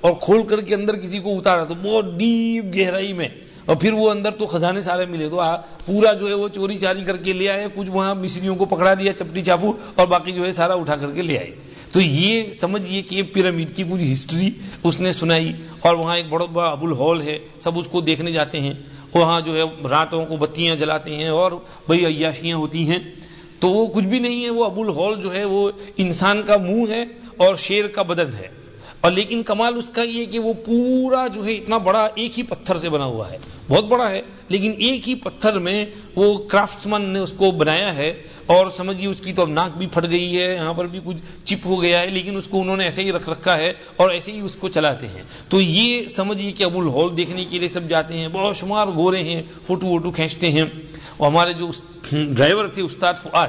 اور کھول کر کے اندر کسی کو اتارا۔ تو بہت ڈیپ گہرائی میں اور پھر وہ اندر تو خزانے سارے ملے تو پورا جو ہے وہ چوری چاری کر کے لے آئے، کچھ وہاں مصریوں کو پکڑا دیا، چپٹی چاپو، اور باقی جو ہے سارا اٹھا کر کے لے آئے۔ تو یہ سمجھیے کہ پیرامڈ کی کچھ ہسٹری اس نے سنائی، اور وہاں ایک بڑا بڑا ابو الہول ہے، سب اس کو دیکھنے جاتے ہیں۔ وہاں جو ہے راتوں کو بتیاں جلاتے ہیں، اور بھائی عیاشیاں ہوتی ہیں۔ تو وہ کچھ بھی نہیں ہے، وہ ابو الہول جو ہے وہ انسان کا منہ ہے اور شیر کا بدن ہے۔ اور لیکن کمال اس کا یہ کہ وہ پورا جو ہے اتنا بڑا ایک ہی پتھر سے بنا ہوا ہے۔ بہت بڑا ہے، لیکن ایک ہی پتھر میں وہ کرافٹ مین نے اس کو بنایا ہے اور سمجھیے اس کی تو اب ناک بھی پھٹ گئی ہے، یہاں پر بھی کچھ چپ ہو گیا ہے، لیکن اس کو انہوں نے ایسے ہی رکھ رکھا ہے اور ایسے ہی اس کو چلاتے ہیں۔ تو یہ سمجھیے کہ ابو الہول دیکھنے کے لیے سب جاتے ہیں بہت شمار گورے ہیں، فوٹو ووٹو کھینچتے ہیں۔ اور ہمارے جو ڈرائیور تھے، استاد فعاد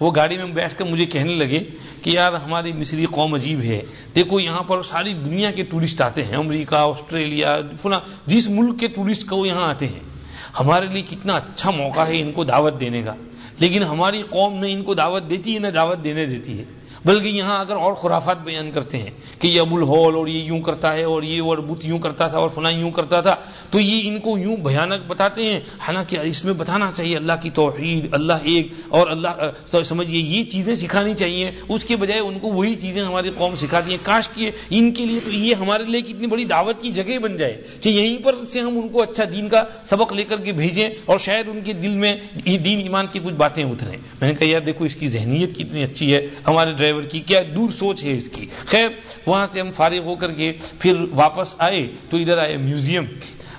وہ گاڑی میں بیٹھ کر مجھے کہنے لگے کہ یار ہماری مصری قوم عجیب ہے۔ دیکھو یہاں پر ساری دنیا کے ٹورسٹ آتے ہیں، امریکہ، آسٹریلیا، فلاں، جس ملک کے ٹورسٹ کو وہ یہاں آتے ہیں۔ ہمارے لیے کتنا اچھا موقع ہے ان کو دعوت دینے کا۔ لیکن ہماری قوم نہ ان کو دعوت دیتی ہے، نہ دعوت دینے دیتی ہے۔ بلکہ یہاں اگر اور خرافات بیان کرتے ہیں کہ یہ ابو الہول اور یہ یوں کرتا ہے اور یہ اور بت یوں کرتا تھا اور فلاں یوں کرتا تھا، تو یہ ان کو یوں بھیانک بتاتے ہیں۔ حالانکہ اس میں بتانا چاہیے اللہ کی توحید، اللہ ایک اور اللہ سمجھیے یہ چیزیں سکھانی چاہیے۔ اس کے بجائے ان کو وہی چیزیں ہماری قوم سکھاتی ہیں۔ کاش کی ان کے لیے تو یہ ہمارے لیے کتنی بڑی دعوت کی جگہ بن جائے کہ یہیں پر سے ہم ان کو اچھا دین کا سبق لے کر کے بھیجیں اور شاید ان کے دل میں دین ایمان کی کچھ باتیں اتریں۔ میں نے کہا، یار دیکھو، اس کی ذہنیت کتنی اچھی ہے۔ ہمارے ڈرائیور ڈرائیور کی کیا دور سوچ ہے اس کی۔ خیر، وہاں سے ہم فارغ ہو کر کے پھر واپس آئے، تو ادھر آئے میوزیم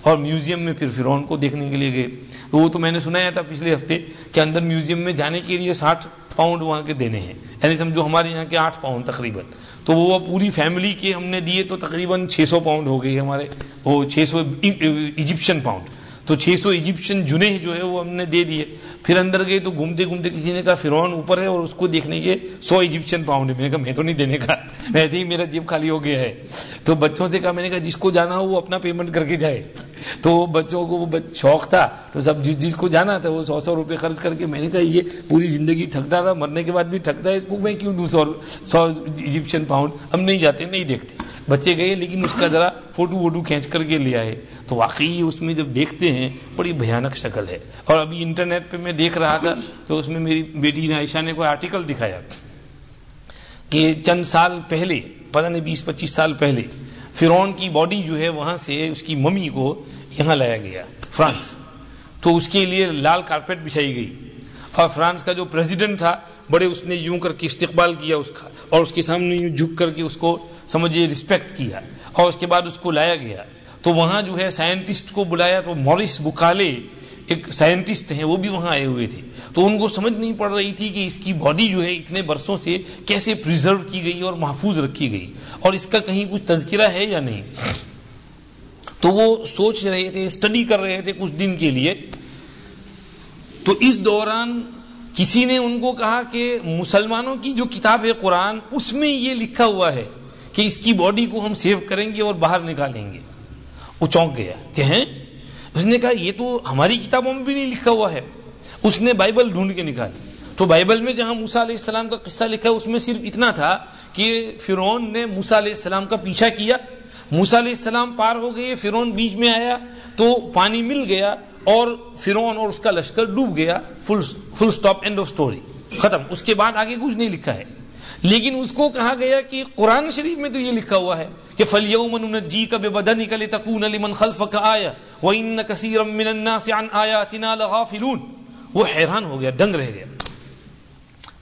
اور میوزیم میں پھر فرون کو دیکھنے کے لیے گئے۔ تو وہ تو میں نے سنایا تھا پچھلے ہفتے کہ اندر میوزیم میں جانے کے لیے ساٹھ پاؤنڈ وہاں کے دینے ہیں۔ یعنی سمجھو ہمارے یہاں کے آٹھ پاؤنڈ تقریباً۔ تو وہ پوری فیملی کے ہم نے دیے تو تقریباً چھ سو پاؤنڈ ہو گئی ہمارے۔ وہ چھ سو ایجپشن پاؤنڈ۔ تو چھ سو ایجپشن جنے جو ہے وہ ہم نے دے دیے۔ پھر اندر گئے تو گھومتے گھومتے کسی نے کہا فرعون اوپر ہے اور اس کو دیکھنے کے سو ایجپشن پاؤنڈ ہے میں نے کہا میں تو نہیں دینے کا۔ ویسے ہی میرا جیب خالی ہو گیا ہے۔ تو بچوں سے کہا میں نے کہا جس کو جانا ہو وہ اپنا پیمنٹ کر کے جائے۔ تو بچوں کو وہ شوق تھا۔ تو سب جس جس کو جانا تھا وہ سو سو روپے خرچ کر کے میں نے کہا یہ پوری زندگی ٹھگتا تھا مرنے کے بعد بھی ٹھگتا ہے، اس کو میں کیوں دوں سو سو ایجپشن پاؤنڈ ہم نہیں جاتے، نہیں دیکھتے۔ بچے گئے لیکن اس کا ذرا فوٹو ووٹو کھینچ کر کے لے آئے۔ تو واقعی اس میں جب دیکھتے ہیں، بڑی بھیانک شکل ہے۔ اور ابھی انٹرنیٹ پہ میں دیکھ رہا تھا، تو اس میں میری بیٹی نے عائشہ نے کوئی آرٹیکل دکھایا کہ چند سال پہلے، پتہ نہیں بیس پچیس سال پہلے فرون کی باڈی جو ہے، وہاں سے اس کی ممی کو یہاں لایا گیا، فرانس۔ تو اس کے لیے لال کارپیٹ بچھائی گئی۔ اور فرانس کا جو پریزیڈنٹ تھا، بڑے اس نے یوں کر کے استقبال کیا اس کا، اور اس کے سامنے یوں جھک کر کے اس کو سمجھے رسپیکٹ کیا۔ اور اس کے بعد اس کو لایا گیا۔ تو وہاں جو ہے سائنٹسٹ کو بلایا تو مورس بکالے ایک سائنٹسٹ ہیں، وہ بھی وہاں آئے ہوئے تھے۔ تو ان کو سمجھ نہیں پڑ رہی تھی کہ اس کی باڈی جو ہے اتنے برسوں سے کیسے پرزرو کی گئی اور محفوظ رکھی گئی۔ اور اس کا کہیں کچھ تذکرہ ہے یا نہیں؟ تو وہ سوچ رہے تھے اسٹڈی کر رہے تھے کچھ دن کے لیے۔ تو اس دوران کسی نے ان کو کہا کہ مسلمانوں کی جو کتاب ہے قرآن، اس میں یہ لکھا ہوا ہے۔ کہ اس کی باڈی کو ہم سیو کریں گے اور باہر نکالیں گے۔ وہ چونک گیا۔ کہ ہیں؟ اس نے کہا، یہ تو ہماری کتابوں میں بھی نہیں لکھا ہوا ہے۔ اس نے بائبل ڈھونڈ کے نکالی تو بائبل میں جہاں موسا علیہ السلام کا قصہ لکھا ہے اس میں صرف اتنا تھا کہ فرون نے موسا علیہ السلام کا پیچھا کیا۔ موسا علیہ السلام پار ہو گئے فرون بیچ میں آیا، تو پانی مل گیا اور فرون اور اس کا لشکر ڈوب گیا۔ Full full stop end of story ختم۔ اس کے بعد آگے کچھ نہیں لکھا ہے۔ لیکن اس کو کہا گیا کہ قرآن شریف میں تو یہ لکھا ہوا ہے کہ فلیوم جی کا بے بدن نکلے تکون لمن خلف کا آیا وہ ان کثیر من الناس عن آیاتنا لغافلون وہ حیران ہو گیا، ڈنگ رہ گیا۔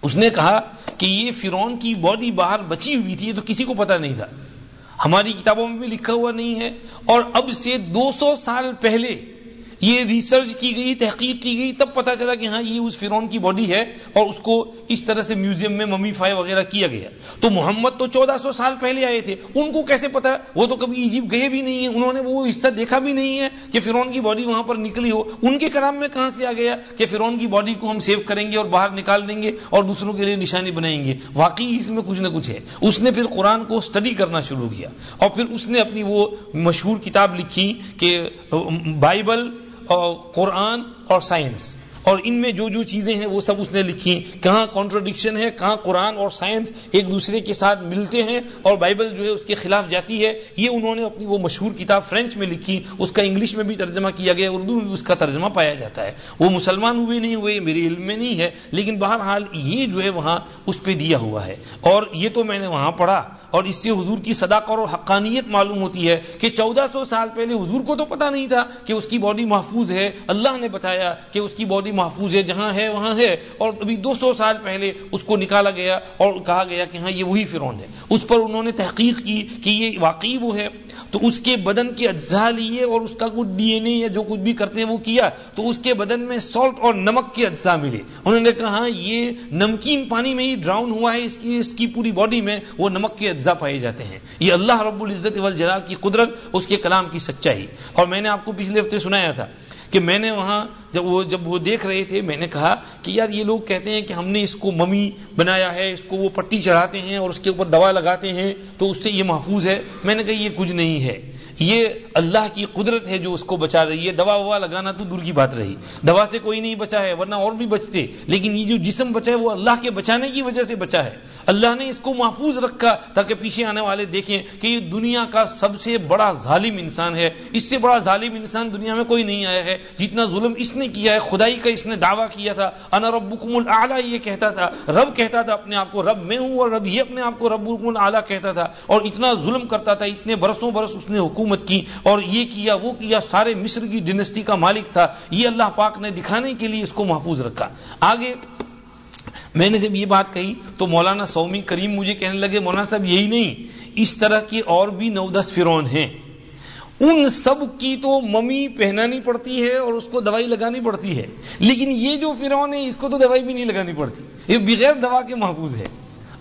اس نے کہا کہ یہ فرون کی باڈی باہر بچی ہوئی تھی، یہ تو کسی کو پتا نہیں تھا۔ ہماری کتابوں میں بھی لکھا ہوا نہیں ہے اور اب سے دو سو سال پہلے یہ ریسرچ کی گئی، تحقیق کی گئی، تب پتا چلا کہ ہاں یہ اس فرون کی باڈی ہے اور اس کو اس طرح سے میوزیم میں ممی فائی وغیرہ کیا گیا۔ تو محمد تو چودہ سو سال پہلے آئے تھے۔ ان کو کیسے پتا؟ وہ تو کبھی ایجپٹ گئے بھی نہیں ہیں۔ انہوں نے وہ حصہ دیکھا بھی نہیں ہے کہ فرون کی باڈی وہاں پر نکلی ہو۔ ان کے کرام میں کہاں سے آ گیا کہ فرون کی باڈی کو ہم سیو کریں گے اور باہر نکال دیں گے اور دوسروں کے لیے نشانی بنائیں گے؟ واقعی اس میں کچھ نہ کچھ ہے۔ اس نے پھر قرآن کو اسٹڈی کرنا شروع کیا اور پھر اس نے اپنی وہ مشہور کتاب لکھی کہ بائبل قرآن اور سائنس۔ اور ان میں جو جو چیزیں ہیں وہ سب اس نے لکھی کہاں کانٹروڈکشن ہے، کہاں قرآن اور سائنس ایک دوسرے کے ساتھ ملتے ہیں اور بائبل جو ہے اس کے خلاف جاتی ہے، یہ انہوں نے اپنی وہ مشہور کتاب فرینچ میں لکھی، اس کا انگلش میں بھی ترجمہ کیا گیا، اردو میں بھی اس کا ترجمہ پایا جاتا ہے۔ وہ مسلمان ہوئے نہیں ہوئے، میرے علم میں نہیں ہے، لیکن بہرحال یہ جو ہے وہاں اس پہ دیا ہوا ہے۔ اور یہ تو میں نے وہاں پڑھا۔ اور اس سے حضور کی صداقت اور حقانیت معلوم ہوتی ہے کہ چودہ سو سال پہلے حضور کو تو پتا نہیں تھا کہ اس کی باڈی محفوظ ہے۔ اللہ نے بتایا کہ اس کی باڈی محفوظ ہے، جہاں ہے، وہاں ہے۔ اور ابھی دو سو سال پہلے اس کو نکالا گیا اور کہا گیا کہ ہاں یہ وہی فرون ہے۔ اس پر انہوں نے تحقیق کی کہ یہ واقعی وہ ہے۔ تو اس کے بدن کے اجزاء لیے اور اس کا کچھ ڈی این اے یا جو کچھ بھی کرتے ہیں وہ کیا۔ تو اس کے بدن میں سالٹ اور نمک کے اجزاء ملے۔ انہوں نے کہا ہاں یہ نمکین پانی میں ہی ڈراؤن ہوا ہے، اس کی اس کی پوری باڈی میں وہ نمک کے اجزاء پائے جاتے ہیں۔ یہ اللہ رب العزت والجلال کی قدرت، اس کے کلام کی سچائی۔ اور میں نے آپ کو پچھلے ہفتے سنایا تھا کہ میں نے وہاں جب وہ جب وہ دیکھ رہے تھے، میں نے کہا کہ یار یہ لوگ کہتے ہیں کہ ہم نے اس کو ممی بنایا ہے، اس کو وہ پٹی چڑھاتے ہیں اور اس کے اوپر دوا لگاتے ہیں، تو اس سے یہ محفوظ ہے۔ میں نے کہا یہ کچھ نہیں ہے۔ یہ اللہ کی قدرت ہے جو اس کو بچا رہی ہے۔ دوا ووا لگانا تو دور کی بات رہی۔ دوا سے کوئی نہیں بچا ہے، ورنہ اور بھی بچتے۔ لیکن یہ جو جسم بچا ہے وہ اللہ کے بچانے کی وجہ سے بچا ہے۔ اللہ نے اس کو محفوظ رکھا تاکہ پیچھے آنے والے دیکھیں کہ یہ دنیا کا سب سے بڑا ظالم انسان ہے۔ اس سے بڑا ظالم انسان دنیا میں کوئی نہیں آیا ہے۔ جتنا ظلم اس نے کیا ہے، خدائی کا اس نے دعویٰ کیا تھا۔ انا ربکم الاعلی، یہ کہتا تھا۔ رب کہتا تھا اپنے آپ کو، رب میں ہوں اور رب یہ اپنے آپ کو رب الاعلی کہتا تھا۔ اور اتنا ظلم کرتا تھا، اتنے برسوں برس اس نے حکومت حکومت کی اور یہ کیا، وہ کیا، سارے مصر کی ڈینسٹی کا مالک تھا، یہ اللہ پاک نے دکھانے کے لیے اس کو محفوظ رکھا۔ آگے میں نے جب یہ بات کہی تو مولانا سومی کریم مجھے کہنے لگے، مولانا صاحب یہی نہیں، اس طرح کی اور بھی نو دس فرون ہیں۔ ان سب کی تو ممی پہنانی پڑتی ہے اور اس کو دوائی لگانی پڑتی ہے۔ لیکن یہ جو فرون ہے اس کو تو دوائی بھی نہیں لگانی پڑتی۔ یہ بغیر دوا کے محفوظ ہے۔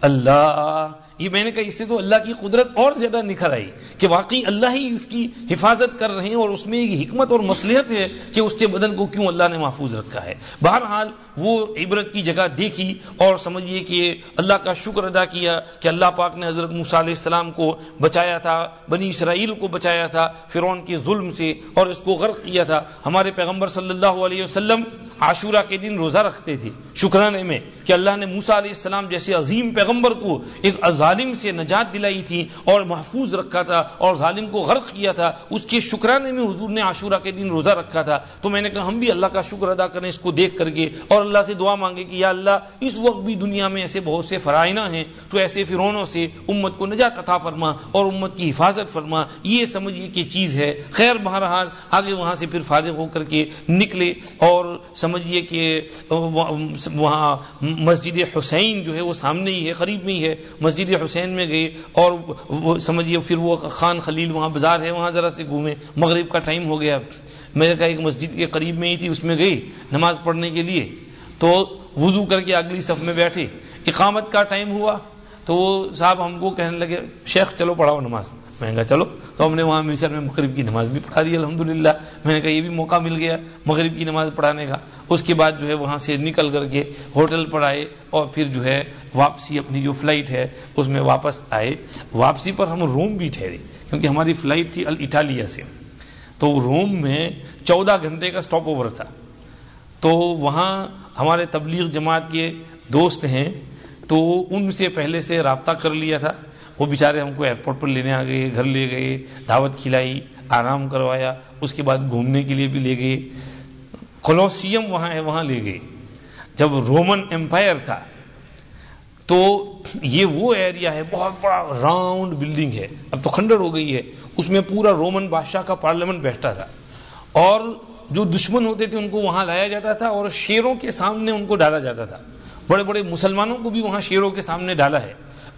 اللہ یہ میں نے کہا اس سے تو اللہ کی قدرت اور زیادہ نکھر آئی کہ واقعی اللہ ہی اس کی حفاظت کر رہے ہیں اور اس میں ایک حکمت اور مصلحت ہے کہ اس کے بدن کو کیوں اللہ نے محفوظ رکھا ہے۔ بہرحال وہ عبرت کی جگہ دیکھی اور سمجھیے کہ اللہ کا شکر ادا کیا کہ اللہ پاک نے حضرت موسیٰ علیہ السلام کو بچایا تھا، بنی اسرائیل کو بچایا تھا، فرعون کے ظلم سے اور اس کو غرق کیا تھا۔ ہمارے پیغمبر صلی اللہ علیہ وسلم عاشورہ کے دن روزہ رکھتے تھے شکرانے میں کہ اللہ نے موسیٰ علیہ السلام جیسے عظیم پیغمبر کو ایک ظالم سے نجات دلائی تھی اور محفوظ رکھا تھا اور ظالم کو غرق کیا تھا، اس کے شکرانے میں حضور نے عاشورہ کے دن روزہ رکھا تھا۔ تو میں نے کہا، ہم بھی اللہ کا شکر ادا کریں، اس کو دیکھ کر کے اور اللہ سے دعا مانگے کہ یا اللہ، اس وقت بھی دنیا میں ایسے بہت سے فرائنہ ہیں، تو ایسے فرونوں سے امت کو نجات عطا فرما اور امت کی حفاظت فرما۔ یہ سمجھیے کہ چیز ہے۔ خیر، بہرحال، آگے وہاں سے پھر فارغ ہو کر کے نکلے اور سمجھیے کہ وہاں مسجد حسین جو ہے وہ سامنے ہی ہے، قریب میں ہی ہے۔ مسجد حسین میں گئے اور سمجھیے پھر وہ خان خلیل وہاں بازار ہے، وہاں ذرا سے گھومے۔ مغرب کا ٹائم ہو گیا۔ میں نے کہا ایک مسجد کے قریب میں ہی تھی، اس میں گئی نماز پڑھنے کے لیے۔ تو وضو کر کے اگلی صف میں بیٹھے۔ اقامت کا ٹائم ہوا تو وہ صاحب ہم کو کہنے لگے، شیخ چلو پڑھاؤ نماز۔ میں نے کہا، چلو. تو ہم نے وہاں مصر میں مغرب کی نماز بھی پڑھا دی الحمد میں نے کہا، یہ بھی موقع مل گیا مغرب کی نماز پڑھانے کا. اس کے بعد جو ہے وہاں سے نکل کر کے ہوٹل پر آئے اور پھر جو ہے واپسی، اپنی جو فلائٹ ہے، اس میں واپس آئے۔ واپسی پر ہم روم بھی ٹھہرے، کیونکہ ہماری فلائٹ تھی اٹالیا سے۔ تو روم میں چودہ گھنٹے کا اسٹاپ اوور تھا۔ تو وہاں ہمارے تبلیغ جماعت کے دوست ہیں، تو ان سے پہلے سے رابطہ کر لیا تھا۔ وہ بیچارے ہم کو ایئرپورٹ پر لینے آ گئے، گھر لے گئے، دعوت کھلائی، آرام کروایا، اس کے بعد گھومنے کے لیے بھی لے گئے۔ کولوسیم وہاں ہے، وہاں لے گئے۔ جب رومن امپائر تھا، تو یہ وہ ایریا ہے، بہت بڑا راؤنڈ بلڈنگ ہے۔ اب تو کھنڈر ہو گئی ہے۔ اس میں پورا رومن بادشاہ کا پارلیمنٹ بیٹھتا تھا۔ اور جو دشمن ہوتے تھے، ان کو وہاں لایا جاتا تھا اور شیروں کے سامنے ان کو ڈالا جاتا تھا۔ بڑے بڑے مسلمانوں کو بھی وہاں شیروں کے سامنے ڈالا ہے۔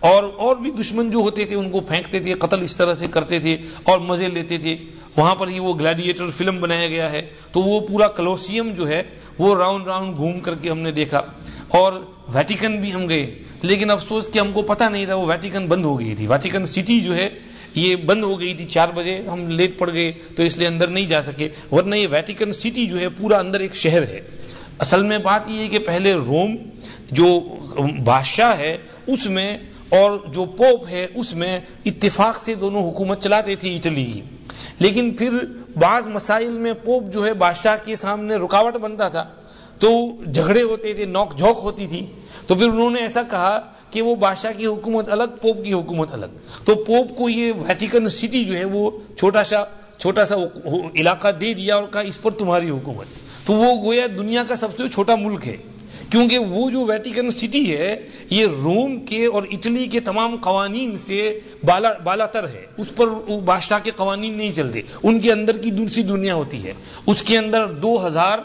اور اور بھی دشمن جو ہوتے تھے ان کو پھینکتے تھے، قتل اس طرح سے کرتے تھے اور مزے لیتے تھے۔ وہاں پر ہی وہ گلیڈیٹر فلم بنایا گیا ہے۔ تو وہ پورا کلوسیم جو ہے، وہ راؤنڈ راؤنڈ گھوم کر کے ہم نے دیکھا۔ اور ویٹیکن بھی ہم گئے۔ لیکن افسوس کہ ہم کو پتا نہیں تھا وہ ویٹیکن بند ہو گئی تھی۔ ویٹیکن سٹی جو ہے، یہ بند ہو گئی تھی۔ چار بجے ہم لیٹ پڑ گئے، تو اس لیے اندر نہیں جا سکے۔ ورنہ یہ ویٹیکن سٹی جو ہے، پورا اندر ایک شہر ہے۔ اصل میں بات یہ ہے کہ پہلے روم جو بادشاہ ہے، اس میں اور جو پوپ ہے اس میں اتفاق سے دونوں حکومت چلاتے تھے اٹلی کی۔ لیکن پھر بعض مسائل میں پوپ جو ہے بادشاہ کے سامنے رکاوٹ بنتا تھا۔ تو جھگڑے ہوتے تھے، نوک جھوک ہوتی تھی۔ تو پھر انہوں نے ایسا کہا کہ وہ بادشاہ کی حکومت الگ، پوپ کی حکومت الگ۔ تو پوپ کو یہ ویٹیکن سٹی جو ہے وہ چھوٹا سا چھوٹا سا علاقہ دے دیا اور کہا اس پر تمہاری حکومت۔ تو وہ گویا دنیا کا سب سے چھوٹا ملک ہے۔ کیونکہ وہ جو ویٹیکن سٹی ہے، یہ روم کے اور اٹلی کے تمام قوانین سے بالا بالا تر ہے۔ اس پر بادشاہ کے قوانین نہیں چلتے۔ ان کے اندر کی دوسری دنیا ہوتی ہے۔ اس کے اندر دو ہزار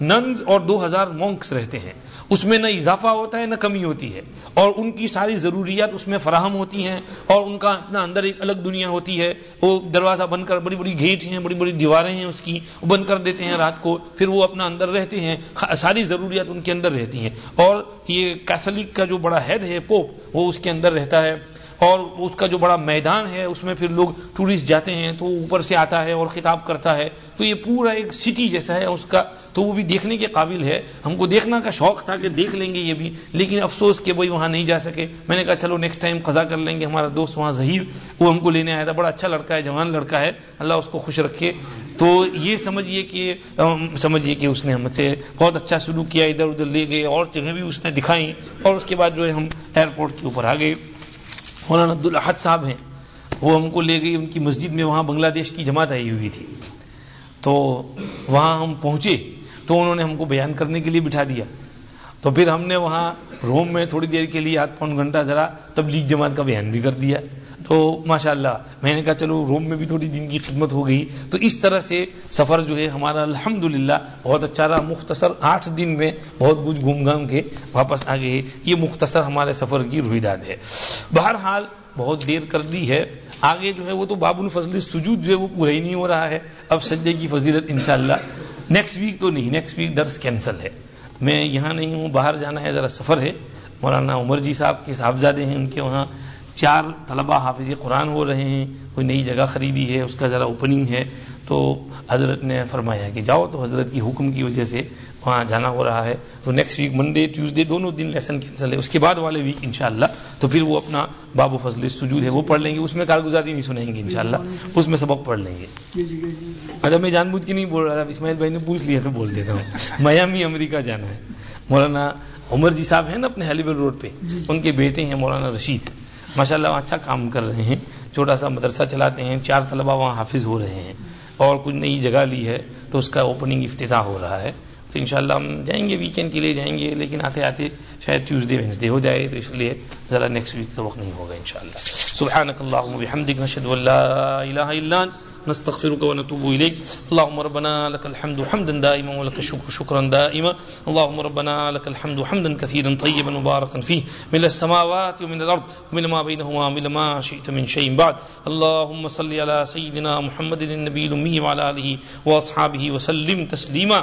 ننز اور دو ہزار مونکس رہتے ہیں۔ اس میں نہ اضافہ ہوتا ہے، نہ کمی ہوتی ہے۔ اور ان کی ساری ضروریات اس میں فراہم ہوتی ہیں اور ان کا اپنا اندر ایک الگ دنیا ہوتی ہے۔ وہ دروازہ بند کر بڑی بڑی گیٹ ہیں، بڑی بڑی دیواریں ہیں اس کی بند کر دیتے ہیں رات کو۔ پھر وہ اپنا اندر رہتے ہیں ساری ضروریات ان کے اندر رہتی ہیں۔ اور یہ کیتھولک کا جو بڑا ہیڈ ہے پوپ وہ اس کے اندر رہتا ہے۔ اور اس کا جو بڑا میدان ہے، اس میں پھر لوگ ٹورسٹ جاتے ہیں تو اوپر سے آتا ہے اور خطاب کرتا ہے۔ تو یہ پورا ایک سٹی جیسا ہے، اس کا تو وہ بھی دیکھنے کے قابل ہے۔ ہم کو دیکھنا کا شوق تھا کہ دیکھ لیں گے یہ بھی، لیکن افسوس کہ وہی وہاں نہیں جا سکے۔ میں نے کہا، چلو نیکسٹ ٹائم قضا کر لیں گے، ہمارا دوست وہاں ظہیر، وہ ہم کو لینے آیا تھا۔ بڑا اچھا لڑکا ہے، جوان لڑکا ہے۔ اللہ اس کو خوش رکھے۔ تو یہ سمجھیے کہ سمجھیے کہ اس نے ہم سے بہت اچھا سلوک کیا، ادھر ادھر لے گئے، اور جگہ بھی اس نے دکھائی اور اس کے بعد جو ہے، ہم ایئرپورٹ کے اوپر آ گئے۔ مولانا عبدالحد صاحب ہیں۔ وہ ہم کو لے گئی ان کی مسجد میں وہاں بنگلہ دیش کی جماعت آئی ہوئی تھی۔ تو وہاں ہم پہنچے۔ تو انہوں نے ہم کو بیان کرنے کے لیے بٹھا دیا۔ تو پھر ہم نے وہاں روم میں تھوڑی دیر کے لیے آدھ پون گھنٹہ ذرا تبلیغ جماعت کا بیان بھی کر دیا۔ تو ماشاء اللہ میں نے کہا چلو روم میں بھی تھوڑی دن کی خدمت ہو گئی۔ تو اس طرح سے سفر جو ہے ہمارا الحمد بہت اچھا رہا۔ مختصر آٹھ دن میں بہت کچھ گھوم گھام کے واپس آ گئے یہ مختصر ہمارے سفر کی رویداد ہے۔ بہرحال بہت دیر کر دی ہے۔ آگے جو ہے وہ تو باب الفضل سجود جو ہے وہ پورا ہی نہیں ہو رہا ہے۔ اب سجدے کی فضیلت انشاءاللہ نیکسٹ ویک تو نہیں نیکسٹ ویک درس کینسل ہے۔ میں یہاں نہیں ہوں، باہر جانا ہے، ذرا سفر ہے۔ مولانا عمر جی صاحب کے صاحبزادے ہیں، ان کے وہاں چار طلبہ حافظ قرآن ہو رہے ہیں۔ کوئی نئی جگہ خریدی ہے، اس کا ذرا اوپننگ ہے۔ تو حضرت نے فرمایا کہ جاؤ تو حضرت کی حکم کی وجہ سے وہاں جانا ہو رہا ہے۔ تو نیکسٹ ویک منڈے ٹیوزڈے دونوں دن لیسن کینسل ہے۔ اس کے بعد والے ویک انشاءاللہ تو پھر وہ اپنا باب و فضل سجود ہے وہ پڑھ لیں گے۔ اس میں کارگزاری نہیں سنیں گے انشاءاللہ۔ اس میں سبق پڑھ لیں گے۔ اگر میں جان بوجھ کے نہیں بول رہا تھا۔ اسماعیل بھائی نے پوچھ لیا تو بول دیتا ہوں۔ میامی امریکہ جانا ہے۔ مولانا عمر جی صاحب ہیں نا اپنے ہیلی روڈ پہ۔ ان کے بیٹے ہیں مولانا رشید۔ ماشاء اللہ اچھا کام کر رہے ہیں۔ چھوٹا سا مدرسہ چلاتے ہیں۔ چار طلبا وہاں حافظ ہو رہے ہیں۔ اور کچھ نئی جگہ لی ہے تو اس کا اوپننگ افتتاح ہو رہا ہے۔ تو انشاءاللہ ہم جائیں گے ویکینڈ کے لیے جائیں گے، لیکن آتے آتے شاید ٹیوزڈے وینسڈے ہو جائے، تو اس لیے ذرا نیکسٹ ویک کا وقت نہیں ہوگا انشاءاللہ۔ سبحانك اللهم وبحمدك نشهد ان لا اله الا انت نستغفرك ونتوب إليك اللهم ربنا لك الحمد حمدا دائما ولك الشكر شكرا دائما۔ اللهم ربنا لك الحمد حمدا كثيرا طيبا مباركا فيه من السماوات ومن الأرض ومن ما بينهما ومن ما شئت من شيء بعد۔ اللهم صل على سيدنا محمد النبي الأمي وعلى آله وأصحابه وسلم تسليما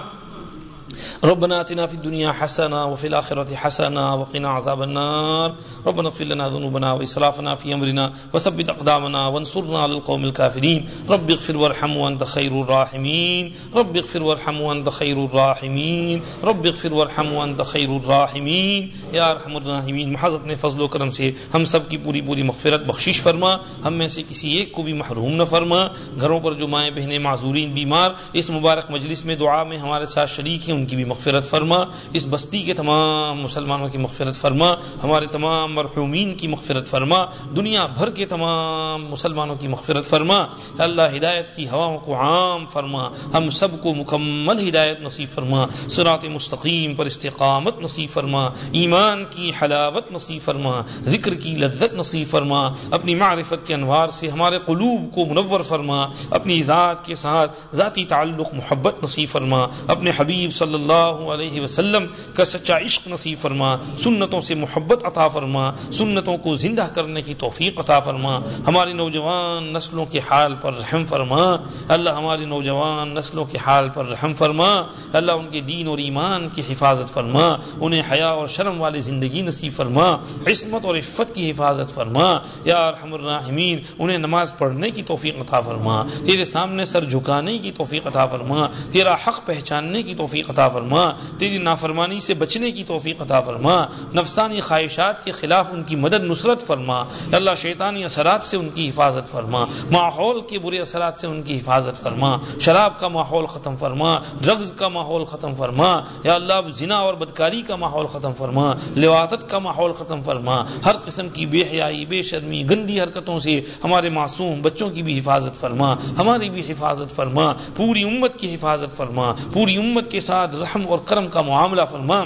ربنا اتنا في الدنيا حسنه وفي الاخره حسنه وقنا عذاب النار. ربنا اغفر لنا ذنوبنا واسرافنا في امرنا وثبت اقدامنا وانصرنا على القوم الكافرين. رب اغفر وارحم وانت خير الراحمين. رب اغفر وارحم وانت خير الراحمين. رب اغفر وارحم وانت خير الراحمين. یا ارحم الراحمین محض اپنے فضل و کرم سے ہم سب کی پوری پوری مغفرت بخشش فرما. ہم میں سے کسی ایک کو بھی محروم نہ فرما. گھروں پر جو مائیں بہنیں معذورین بیمار اس مبارک مجلس میں دعا میں ہمارے ساتھ شریک ہیں. ان کی بھی مغفرت فرما، اس بستی کے تمام مسلمانوں کی مغفرت فرما، ہمارے تمام مرحومین کی مغفرت فرما، دنیا بھر کے تمام مسلمانوں کی مغفرت فرما۔ اللہ، ہدایت کی ہواؤں کو عام فرما۔ ہم سب کو مکمل ہدایت نصیب فرما۔ سرات مستقیم پر استقامت نصیب فرما۔ ایمان کی حلاوت نصیب فرما۔ ذکر کی لذت نصیب فرما۔ اپنی معرفت کے انوار سے ہمارے قلوب کو منور فرما۔ اپنی ذات کے ساتھ ذاتی تعلق، محبت نصیب فرما۔ اپنے حبیب صلی اللہ علیہ وسلم کا سچا عشق نصیب فرما، سنتوں سے محبت عطا فرما، سنتوں کو زندہ کرنے کی توفیق عطا فرما۔ ہماری نوجوان نسلوں کے حال پر رحم فرما۔ اللہ ہماری نوجوان نسلوں کے حال پر رحم فرما۔ اللہ ان کے دین اور ایمان کی حفاظت فرما۔ انہیں حیا اور شرم والی زندگی نصیب فرما۔ عصمت اور عفت کی حفاظت فرما۔ یا ارحم الراحمین، انہیں نماز پڑھنے کی توفیق عطا فرما۔ تیرے سامنے سر جھکانے کی توفیق عطا فرما۔ تیرا حق پہچاننے کی توفیق عطا فرما، تیری نافرمانی سے بچنے کی توفیق عطا فرما، نفسانی خواہشات کے خلاف ان کی مدد نصرت فرما اللہ شیطانی اثرات سے ان کی حفاظت فرما، ماحول کے برے اثرات سے ان کی حفاظت فرما، شراب کا ماحول ختم فرما ڈرگز کا ماحول ختم فرما، یا اللہ زنا اور بدکاری کا ماحول ختم فرما، لواطت کا ماحول ختم فرما، ہر قسم کی بے حیائی، بے شرمی، گندی حرکتوں سے ہمارے معصوم بچوں کی بھی حفاظت فرما، ہماری بھی حفاظت فرما، پوری امت کی حفاظت فرما، پوری امت کے ساتھ رحم اور کرم کا معاملہ فرما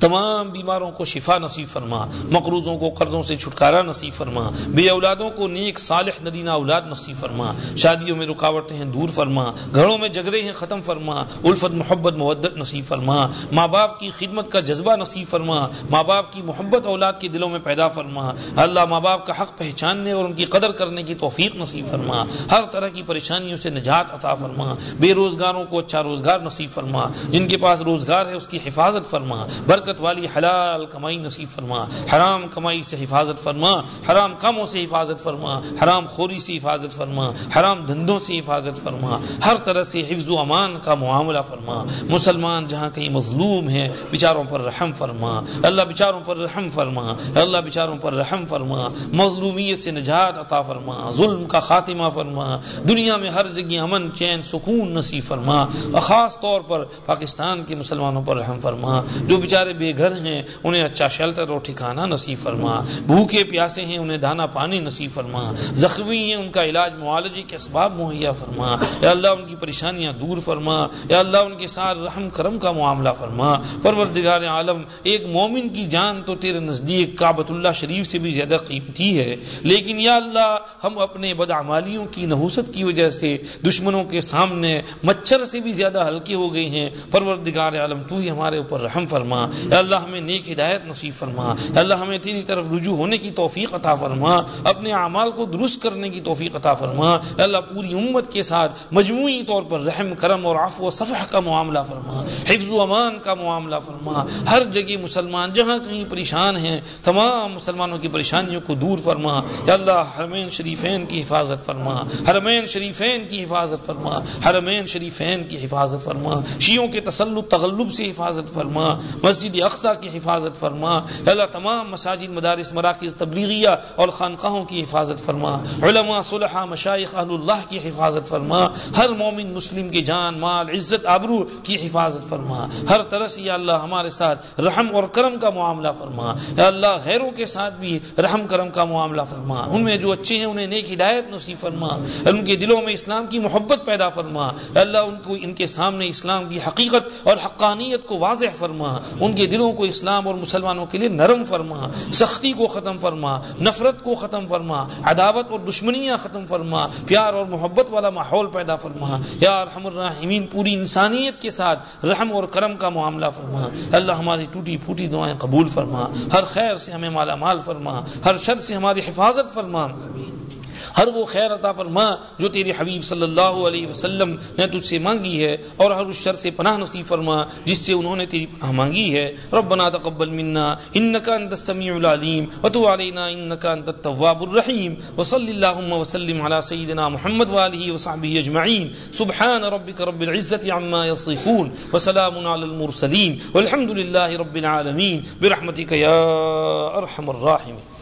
تمام بیماروں کو شفا نصیب فرما، مقروضوں کو قرضوں سے چھٹکارا نصیب فرما، بے اولادوں کو نیک صالح ندینہ اولاد نصیب فرما، شادیوں میں رکاوٹیں ہیں دور فرما، گھروں میں جگرے ہیں ختم فرما، الفت محبت مودت نصیب فرما، ماں باپ کی خدمت کا جذبہ نصیب فرما، ماں باپ کی محبت اولاد کے دلوں میں پیدا فرما، اللہ ماں باپ کا حق پہچاننے اور ان کی قدر کرنے کی توفیق نصیب فرما، ہر طرح کی پریشانیوں سے نجات عطا فرما، بے روزگاروں کو اچھا روزگار نصیب فرما، جن کے پاس روزگار ہے اس کی حفاظت فرما، برکت برکت والی حلال کمائی نصیب فرما، حرام کمائی سے حفاظت فرما، حرام کاموں سے حفاظت فرما، حرام خوری سے حفاظت فرما، حرام دھندوں سے حفاظت فرما، ہر طرح سے حفظ و امان کا معاملہ فرما۔ مسلمان جہاں کہیں مظلوم ہیں، بیچاروں پر رحم فرما۔ اللہ بیچاروں پر رحم فرما۔ اللہ بیچاروں پر رحم فرما۔ مظلومیت سے نجات عطا فرما۔ ظلم کا خاتمہ فرما۔ دنیا میں ہر جگہ امن، چین، سکون نصیب فرما۔ اور خاص طور پر پاکستان کے مسلمانوں پر رحم فرما۔ جو بیچارے بے گھر ہیں، انہیں اچھا شیلٹر اور ٹھکانا نصیب فرما۔ بھوکے پیاسے ہیں، انہیں دانا پانی نصیب فرما۔ زخمی ہیں، ان کا علاج معالجے کے اسباب مہیا فرما۔ یا اللہ، ان کی پریشانیاں دور فرما۔ یا اللہ، ان کے ساتھ رحم کرم کا معاملہ فرما۔ پروردگار عالم، ایک مومن کی جان تو تیرے نزدیک کابت اللہ شریف سے بھی زیادہ قیمتی ہے۔ لیکن یا اللہ، ہم اپنے بدعمالیوں کی نحوست کی وجہ سے دشمنوں کے سامنے مچھر سے بھی زیادہ ہلکے ہو گئے ہیں۔ پروردگار عالم، تو ہی ہمارے اوپر رحم فرما۔ اللہ ہمیں نیک ہدایت نصیب فرما اللہ ہمیں تیری طرف رجوع ہونے کی توفیق عطا فرما، اپنے اعمال کو درست کرنے کی توفیق عطا فرما اللہ پوری امت کے ساتھ مجموعی طور پر رحم، کرم اور عفو و صفح کا معاملہ فرما، حفظ و امان کا معاملہ فرما، ہر جگہ مسلمان جہاں کہیں پریشان ہیں، تمام مسلمانوں کی پریشانیوں کو دور فرما یا اللہ حرمین شریفین کی حفاظت فرما، حرمین شریفین کی حفاظت فرما، حرمین شریفین کی حفاظت فرما، شیعوں کے تسلط، تغلب سے حفاظت فرما، مسجد اقسا کی حفاظت فرما۔ اللہ، تمام مساجد، مدارس، مراکز تبلیغیہ اور خانقاہوں کی حفاظت فرما۔ علماء صلحہ مشائق اہل اللہ کی حفاظت فرما۔ ہر مومن مسلم کی جان، مال، عزت، آبرو کی حفاظت فرما۔ ہر طرح سے یا اللہ ہمارے ساتھ رحم اور کرم کا معاملہ فرما۔ یا اللہ، غیروں کے ساتھ بھی رحم، کرم کا معاملہ فرما۔ ان میں جو اچھے ہیں، انہیں نیک ہدایت نصیب فرما۔ ان کے دلوں میں اسلام کی محبت پیدا فرما۔ اللہ، ان کو، ان کے سامنے اسلام کی حقیقت اور حقانیت کو واضح فرما۔ ان کے دلوں کو اسلام اور مسلمانوں کے لیے نرم فرما، سختی کو ختم فرما، نفرت کو ختم فرما، عداوت اور دشمنیاں ختم فرما، پیار اور محبت والا ماحول پیدا فرما۔ یا رحم الرحمین پوری انسانیت کے ساتھ رحم اور کرم کا معاملہ فرما۔ اللہ ہماری ٹوٹی پھوٹی دعائیں قبول فرما۔ ہر خیر سے ہمیں مالا مال فرما۔ ہر شر سے ہماری حفاظت فرما۔ ہر وہ خیر عطا فرما جو تیرے حبیب صلی اللہ علیہ وسلم نے تجھ سے مانگی ہے اور ہر اس شر سے پناہ نصیب فرما جس سے انہوں نے تیری پناہ مانگی ہے۔ ربنا تقبل منا انك انت السميع العليم وتب علينا انك انت التواب الرحيم وصلى اللهم وسلم على سيدنا محمد واله وصحبه اجمعين سبحان ربك رب العزه عما يصفون وسلام على المرسلين والحمد لله رب العالمين برحمتك يا ارحم الراحمين